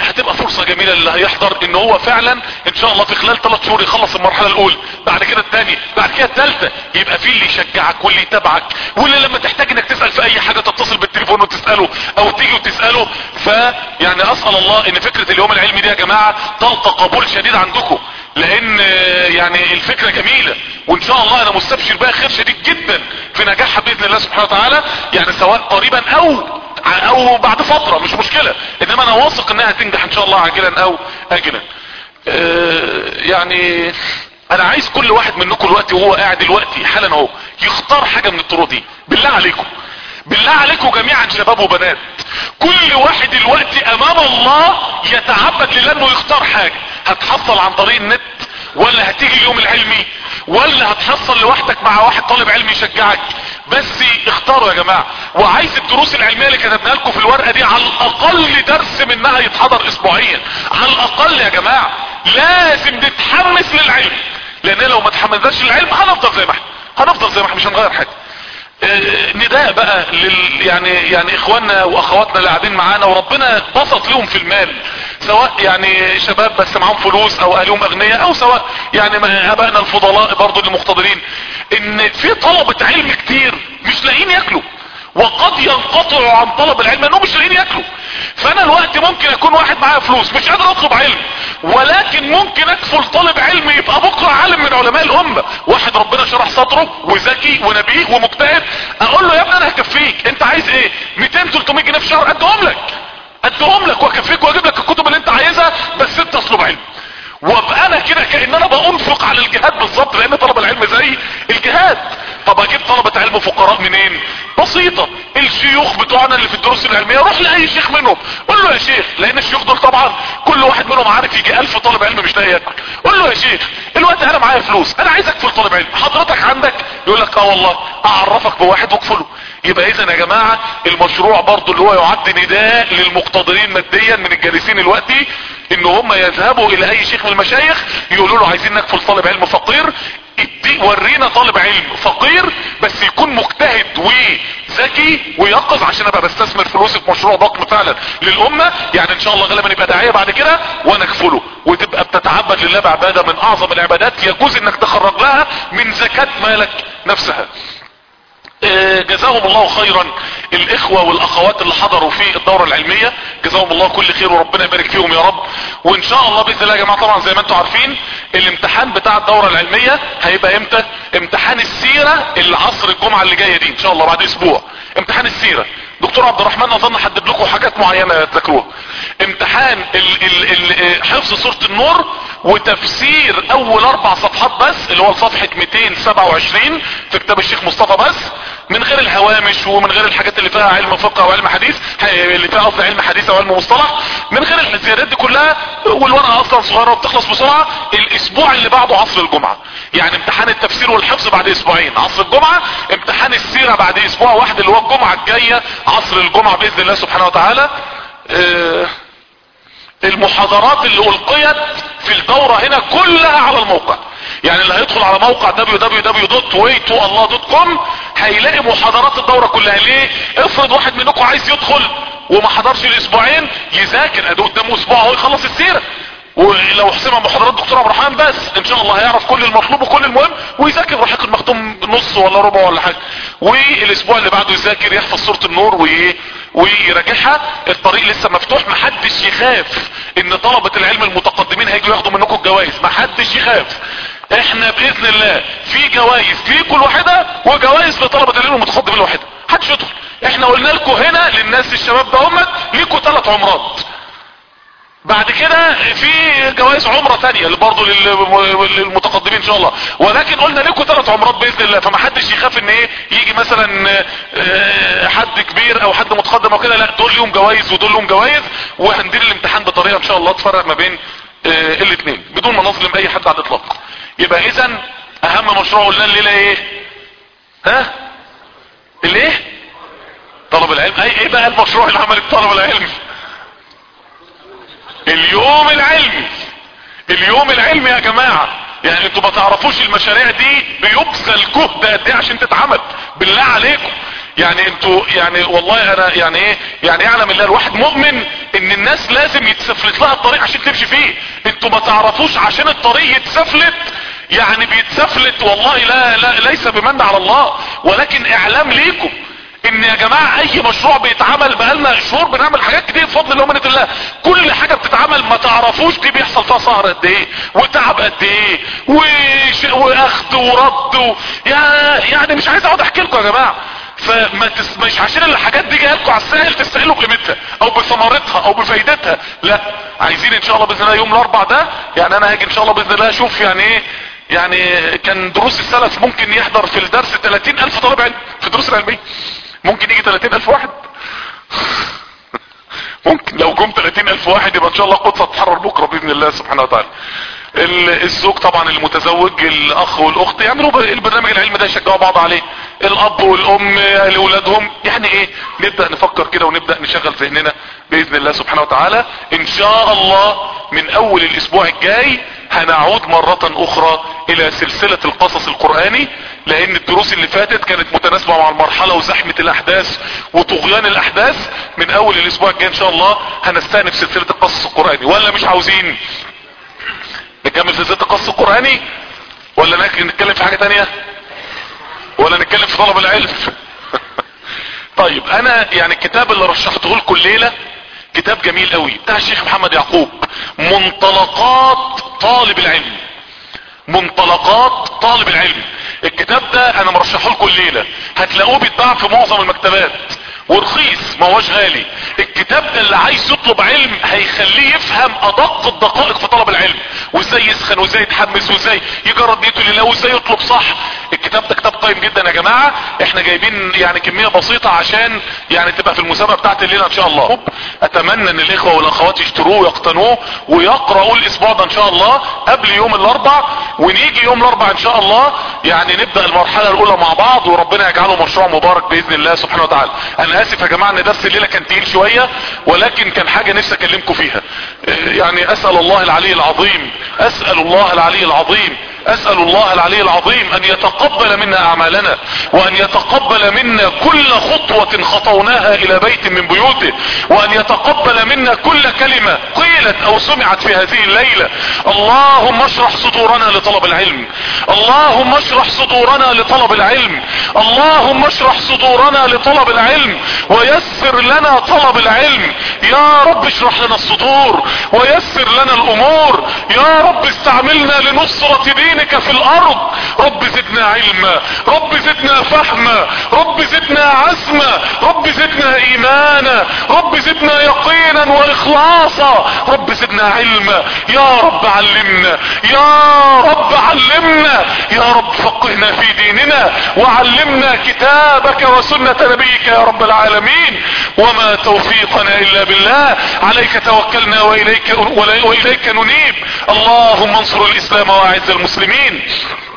هتبقى فرصة جميلة اللي هيحضر إن هو فعلا إن شاء الله في خلال ثلاث شهور يخلص المرحلة الأولى. بعد كده الثانية بعد كده الثالثة يبقى في اللي يشجعك واللي يتابعك. واللي لما تحتاج إنك تسأل في أي حاجة تتصل بالتليفون وتسأله أو تيجي وتسأله. فيعني أسأل الله إن فكرة اليوم العلمي دي يا جماعة تلقى قبول شديد عندكم. لأن آه، يعني الفكرة جميلة. وإن شاء الله أنا مستبشر بها خير شديد جدا في نجاحها بإذن الله سبحانه وتعالى. يعني سواء قريبا أو أو بعد فترة مش مشكلة. إنما أنا واثق إنها تنجح إن شاء الله عاجلا أو اجلا. آه، يعني أنا عايز كل واحد منكم دلوقتي وهو قاعد دلوقتي حالا أهو يختار حاجة من الطرق دي. بالله عليكم. بالله عليكم جميعا شباب وبنات. كل واحد دلوقتي أمام الله يتعبد لله إنه يختار حاجة. هتحصل عن طريق النت ولا هتيجي اليوم العلمي ولا هتحصل لوحدك مع واحد طالب علمي يشجعك. بس اختاروا يا جماعة وعايز الدروس العلمية اللي كتبناها لكم في الورقة دي على الأقل درس منها يتحضر اسبوعيا. على الأقل يا جماعة لازم نتحمس للعلم. لأن لو ما تحمسناش للعلم هنفضل زي ما إحنا هنفضل زي ما إحنا مش هنغير حاجة. آه، نداء بقى لل يعني يعني إخواننا وأخواتنا اللي قاعدين معانا وربنا بسط لهم في المال. سواء يعني شباب بس معاهم فلوس أو اهلهم اغنياء أو سواء يعني آبائنا الفضلاء برضو المقتدرين إن في طلبة علم كتير مش لاقيين ياكلوا وقد ينقطعوا عن طلب العلم لانهم مش لاقيين ياكلوا. فأنا الوقت ممكن اكون واحد معايا فلوس مش قادر أطلب علم ولكن ممكن أكفل طالب علم يبقى بكره عالم من علماء الأمة. واحد ربنا شرح صدره وذكي ونبيه ومجتهد أقول له يا ابني أنا هكفيك أنت عايز إيه؟ 200 300 جنيه في الشهر أديهم لك. أديهم لك واكفيك وأجيب لك الكتب اللي أنت عايزها بس أنت اطلب علم. وأبقى أنا كده كأن أنا بانفق على الجهاد بالظبط لأن طلب العلم زي الجهاد. طب أجيب طلبة علم فقراء منين؟ بسيطة. الشيوخ بتوعنا اللي في الدروس العلمية روح لأي شيخ منهم. قول له يا شيخ لأن الشيوخ دول طبعا كل واحد منهم عارف يجي ألف طالب علم مش لاقي ياكل. قول له يا شيخ الوقت أنا معايا فلوس أنا عايز اكفل طالب علم. حضرتك عندك؟ يقول لك آه والله أعرفك بواحد وأكفله. يبقى اذا يا جماعة المشروع برضو اللي هو يعد نداء للمقتدرين ماديا من الجالسين الوقتي إن هم يذهبوا إلى أي شيخ من المشايخ يقولوا له عايزين نكفل طالب علم فقير ادي ورينا طالب علم فقير بس يكون مجتهد وذكي ويقظ عشان أبقى بستثمر فلوسي في مشروع ضخم فعلا للأمة. يعني إن شاء الله غالبا يبقى داعية بعد كده وأنا اكفله وتبقى بتتعبد لله بعبادة من أعظم العبادات. يجوز إنك تخرج لها من زكاة مالك نفسها. جزاهم الله خيرا. الإخوة والأخوات اللي حضروا في الدورة العلمية جزاهم الله كل خير وربنا يبارك فيهم يا رب. وإن شاء الله بإذن الله يا جماعة طبعا زي ما أنتم عارفين الامتحان بتاع الدورة العلمية هيبقى إمتى؟ امتحان السيرة العصر الجمعة اللي جاية دي إن شاء الله بعد أسبوع. امتحان السيرة. دكتور عبد الرحمن أظن حدد لكم حاجات معينة تذاكروها امتحان ال ال ال حفظ سورة النور وتفسير أول أربع صفحات بس اللي هو صفحة 227 في كتاب الشيخ مصطفى بس. من غير الهوامش ومن غير الحاجات اللي فيها علم فقه وعلم حديث اللي فيها قصدي علم حديث أو علم مصطلح. من غير الزيادات دي كلها والورقة أصلا صغيرة وبتخلص بسرعة الأسبوع اللي بعده عصر الجمعة. يعني امتحان التفسير والحفظ بعد أسبوعين. عصر الجمعة امتحان السيرة بعد أسبوع واحد اللي هو الجمعة الجاية عصر الجمعة بإذن الله سبحانه وتعالى. آه المحاضرات اللي ألقيت في الدورة هنا كلها على الموقع. يعني اللي هيدخل على موقع www.way2allah.com هيلاقي محاضرات الدورة كلها. ليه؟ افرض واحد منكم عايز يدخل وما حضرش الاسبوعين يذاكر. ادي قدامه أسبوع هو يخلص السيرة. ولو حسبها محاضرات دكتور عبد الرحمن بس إن شاء الله هيعرف كل المطلوب وكل المهم ويذاكر راح ياخد مختوم نص ولا ربع ولا حاجة. والأسبوع اللي بعده يذاكر يحفظ سورة النور وايه ويراجعها. الطريق لسه مفتوح. محدش يخاف إن طلبة العلم المتقدمين هيجوا ياخدوا منكم الجوائز. محدش يخاف. إحنا بإذن الله في جوائز ليكوا الواحدة وجوائز لطلبة العلم المتقدمين الواحدة محدش يدخل. إحنا قلنا لكم هنا للناس الشباب ده هم ليكوا ثلاث عمرات. بعد كده في جوائز عمرة تانية برضه للمتقدمين إن شاء الله. ولكن قلنا لكم ثلاث عمرات بإذن الله فمحدش يخاف إن إيه يجي مثلا حد كبير أو حد متقدم أو كده. لا دول ليهم جوائز ودول ليهم جوائز وهندير الامتحان بطريقه إن شاء الله تفرق ما بين الاثنين بدون ما نظلم اي حد على الاطلاق يبقى اذا أهم مشروع قلنا الليلة إيه؟ ها؟ الإيه؟ طلب العلم. أي إيه بقى المشروع اللي عمل طلب العلم اليوم العلمي. اليوم العلمي يا جماعة. يعني أنتوا ما تعرفوش المشاريع دي بيبذل جهد قد إيه عشان تتعمل. بالله عليكم. يعني أنتوا يعني والله أنا يعني إيه؟ يعني يعلم الله الواحد مؤمن إن الناس لازم يتسفلت لها الطريق عشان تمشي فيه. أنتوا ما تعرفوش عشان الطريق يتسفلت يعني بيتسفلت والله لا, لا ليس بمن على الله ولكن إعلام ليكم إن يا جماعة أي مشروع بيتعمل بقالنا شهور بنعمل حاجات كتير بفضل الله ومنة الله كل حاجة بتتعمل ما تعرفوش دي بيحصل فيها سهر قد إيه وتعب قد إيه. واخد ورد. يا... يعني مش عايز أقعد أحكي لكم يا جماعة فما تس... مش عشان الحاجات دي جاية لكم على السهل تستقلوا بقيمتها أو بثمرتها أو بفايدتها لا عايزين إن شاء الله بإذن الله يوم الاربع ده يعني أنا هاجي إن شاء الله بإذن الله أشوف يعني إيه يعني كان دروس السلف ممكن يحضر في الدرس 30 ألف طالب علم في الدروس العلمية. ممكن يجي 30 ألف واحد. ممكن لو جم 30 ألف واحد يبقى إن شاء الله القدس هتتحرر بكرة بإذن الله سبحانه وتعالى. الزوج طبعا المتزوج الأخ والأخت يعملوا البرنامج العلمي ده يشجعوا بعض عليه. الأب والأم لاولادهم يعني إيه؟ نبدأ نفكر كده ونبدأ نشغل ذهننا بإذن الله سبحانه وتعالى. إن شاء الله من أول الأسبوع الجاي هنعود مرة أخرى إلى سلسلة القصص القرآني لأن الدروس اللي فاتت كانت متناسبة مع المرحلة وزحمة الأحداث وطغيان الأحداث. من أول الأسبوع الجاي إن شاء الله هنستأنف سلسلة القصص القرآني. ولا مش عاوزين؟ نكمل سلسلة القصص القرآني؟ ولا نتكلم في حاجة تانية؟ ولا نتكلم في طلب العلم؟ طيب أنا يعني الكتاب اللي رشحته لكم الليلة كتاب جميل قوي بتاع الشيخ محمد يعقوب. منطلقات طالب العلم. منطلقات طالب العلم. الكتاب ده أنا مرشحه لكم الليلة هتلاقوه بيتباع في معظم المكتبات. ورخيص ما هوش غالي. الكتاب ده اللي عايز يطلب علم هيخليه يفهم أدق الدقائق في طلب العلم. وإزاي يسخن وإزاي يتحمس وإزاي يجرب نيته لله وإزاي يطلب صح. الكتاب ده كتاب قيم جدا يا جماعة. إحنا جايبين يعني كمية بسيطة عشان يعني تبقى في المسابقة بتاعت الليلة إن شاء الله. أتمنى إن الإخوة والأخوات يشتروه ويقتنوه ويقرأوا الأسبوع ده إن شاء الله قبل يوم الأربع. ونيجي يوم الأربع إن شاء الله يعني نبدأ المرحلة الأولى مع بعض وربنا يجعله مشروع مبارك بإذن الله سبحانه وتعالى. أنا آسف يا جماعة إن درس الليلة كان تقيل شوية ولكن كان حاجة نفسي أكلمكم فيها. يعني أسأل الله العلي العظيم أسأل الله العلي العظيم أسأل الله العلي العظيم أن يتقبل منا أعمالنا وأن يتقبل منا كل خطوة خطوناها إلى بيت من بيوته وأن يتقبل منا كل كلمة قيلت أو سمعت في هذه الليلة. اللهم اشرح صدورنا لطلب العلم. اللهم اشرح صدورنا لطلب العلم. اللهم اشرح صدورنا لطلب العلم. ويسر لنا طلب العلم. يا رب اشرح لنا الصدور. ويسر لنا الأمور. يا رب استعملنا لنصرة دينك في الأرض. رب زدنا علما. رب زدنا فهما. رب زدنا عزما. رب زدنا إيمانا. رب زدنا يقينا وإخلاصا. رب زدنا علما. يا رب علمنا. يا رب علمنا. يا رب فقهنا في ديننا. وعلمنا كتابك وسنة نبيك يا رب العالمين. وما توفيقنا إلا بالله. عليك توكلنا واليك, وإليك ننيب. اللهم انصر الإسلام وأعز المسلمين. المسلمين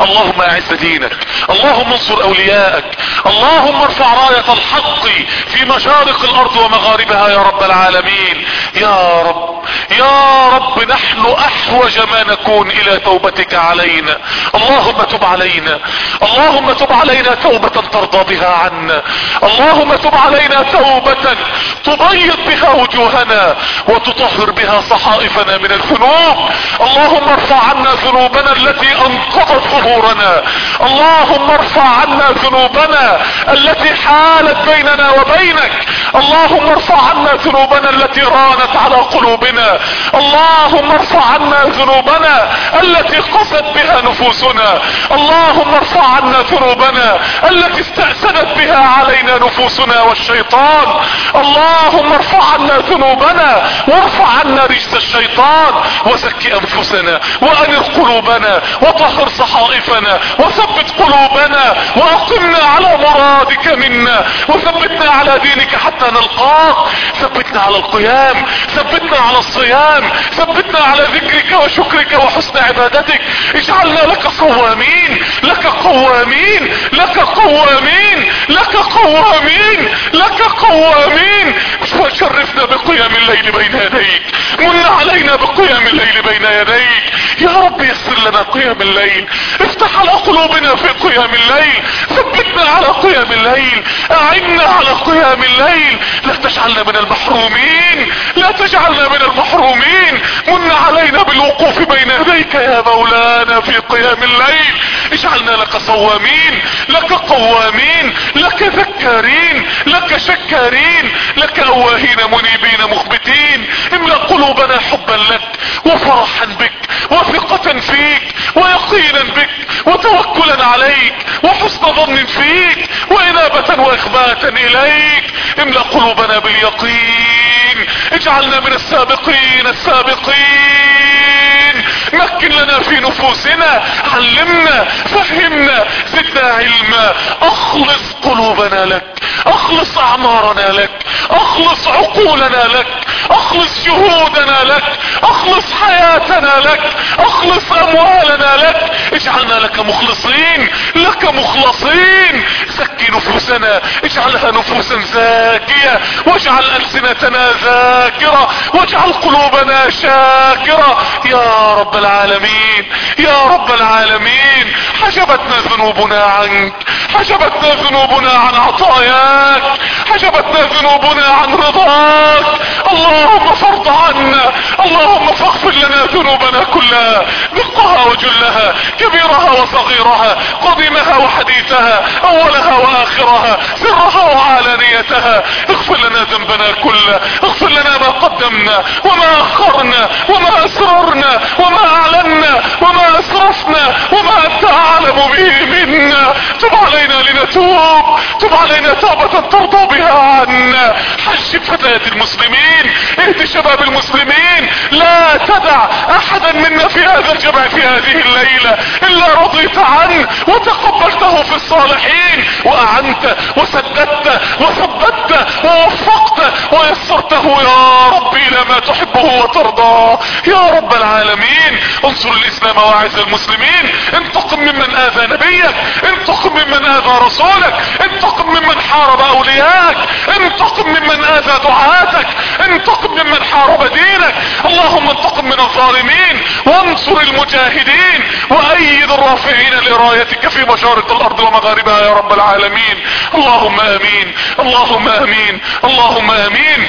اللهم أعز دينك اللهم انصر أولياءك اللهم ارفع راية الحق في مشارق الأرض ومغاربها يا رب العالمين. يا رب يا رب نحن أحوج ما نكون إلى توبتك علينا. اللهم تب علينا اللهم تب علينا توبة ترضى بها عنا. اللهم تب علينا توبة تبيض بها وجوهنا وتطهر بها صحائفنا من الذنوب. اللهم ارفع عنا ذنوبنا التي انقضت ظهورنا اللهم ارفع عنا ذنوبنا التي حالت بيننا وبينك. اللهم ارفع عنا ذنوبنا التي رانت على قلوبنا. اللهم ارفع عنا ذنوبنا التي قست بها نفوسنا. اللهم ارفع عنا ذنوبنا التي استأسدت بها علينا نفوسنا والشيطان. اللهم ارفع عنا ذنوبنا وارفع عنا رجس الشيطان. وزكي أنفسنا وانر قلوبنا وطهر صحائفنا وثبت قلوبنا وأقمنا على مرادك منا وثبتنا على دينك حتى نلقاك. ثبتنا على القيام ثبتنا على الصيام ثبتنا على ذكرك وشكرك وحسن عبادتك. اجعلنا لك قوامين لك قوامين لك قوامين لك قوامين لك قوامين. وشرفنا بقيام الليل بين يديك من علينا بقيام الليل بين يديك. يا رب يسر لنا قيام الليل افتح على قلوبنا في قيام الليل. ثبتنا على قيام الليل. أعنا على قيام الليل. لا تجعلنا من المحرومين. لا تجعلنا من المحرومين. من علينا بالوقوف بين يديك يا مولانا في قيام الليل. اجعلنا لك صوامين لك قوامين لك ذكارين لك شكارين لك أواهين منيبين مخبتين. املأ قلوبنا حبا لك وفرحا بك وثقة فيك ويقينا بك وتوكلا عليك وحسن ظن فيك وإنابة وإخباتا إليك. املأ قلوبنا باليقين. اجعلنا من السابقين السابقين. مكن لنا في نفوسنا علمنا فهمنا زدنا علما. أخلص قلوبنا لك أخلص أعمارنا لك أخلص عقولنا لك أخلص شهودنا لك أخلص حياتنا لك أخلص أموالنا لك. اجعلنا لك مخلصين لك مخلصين. زكي نفوسنا اجعلها نفوسا زاكية واجعل ألسنتنا ذاكرة واجعل قلوبنا شاكرة. يا رب العالمين يا رب العالمين حجبتنا ذنوبنا عنك حجبتنا ذنوبنا عن عطاياك حجبتنا ذنوبنا عن رضاك. اللهم فرض عنا اللهم فاغفر لنا ذنوبنا كلها دقها وجلها كبيرها وصغيرها قديمها وحديثها أولها وآخرها سرها وعلانيتها. اغفر لنا ذنبنا كله اغفر لنا ما قدمنا وما أخرنا وما أسررنا وما أعلنا وما أسرفنا وما انت اعلم به منا. تب علينا لنتوب تب علينا توبة ترضى بها عنا. حجب فتيات المسلمين اهد شباب المسلمين. لا تدع أحدا منا في هذا الجمع في هذه الليلة إلا رضيت عنه وتقبلته في الصالحين. وأعنت وسددت وثبت ووفقت ويسرته يا رب إلى ما تحبه وترضاه يا رب العالمين انصر الإسلام وأعز المسلمين. انتقم ممن آذى نبيك انتقم ممن آذى رسولك انتقم ممن حارب اولياءك انتقم ممن آذى دعاتك انتقم ممن حارب دينك. اللهم انتقم من الظالمين وانصر المجاهدين وأيد الرافعين لرايتك في مشارق الأرض ومغاربها يا رب العالمين. اللهم آمين اللهم آمين اللهم آمين.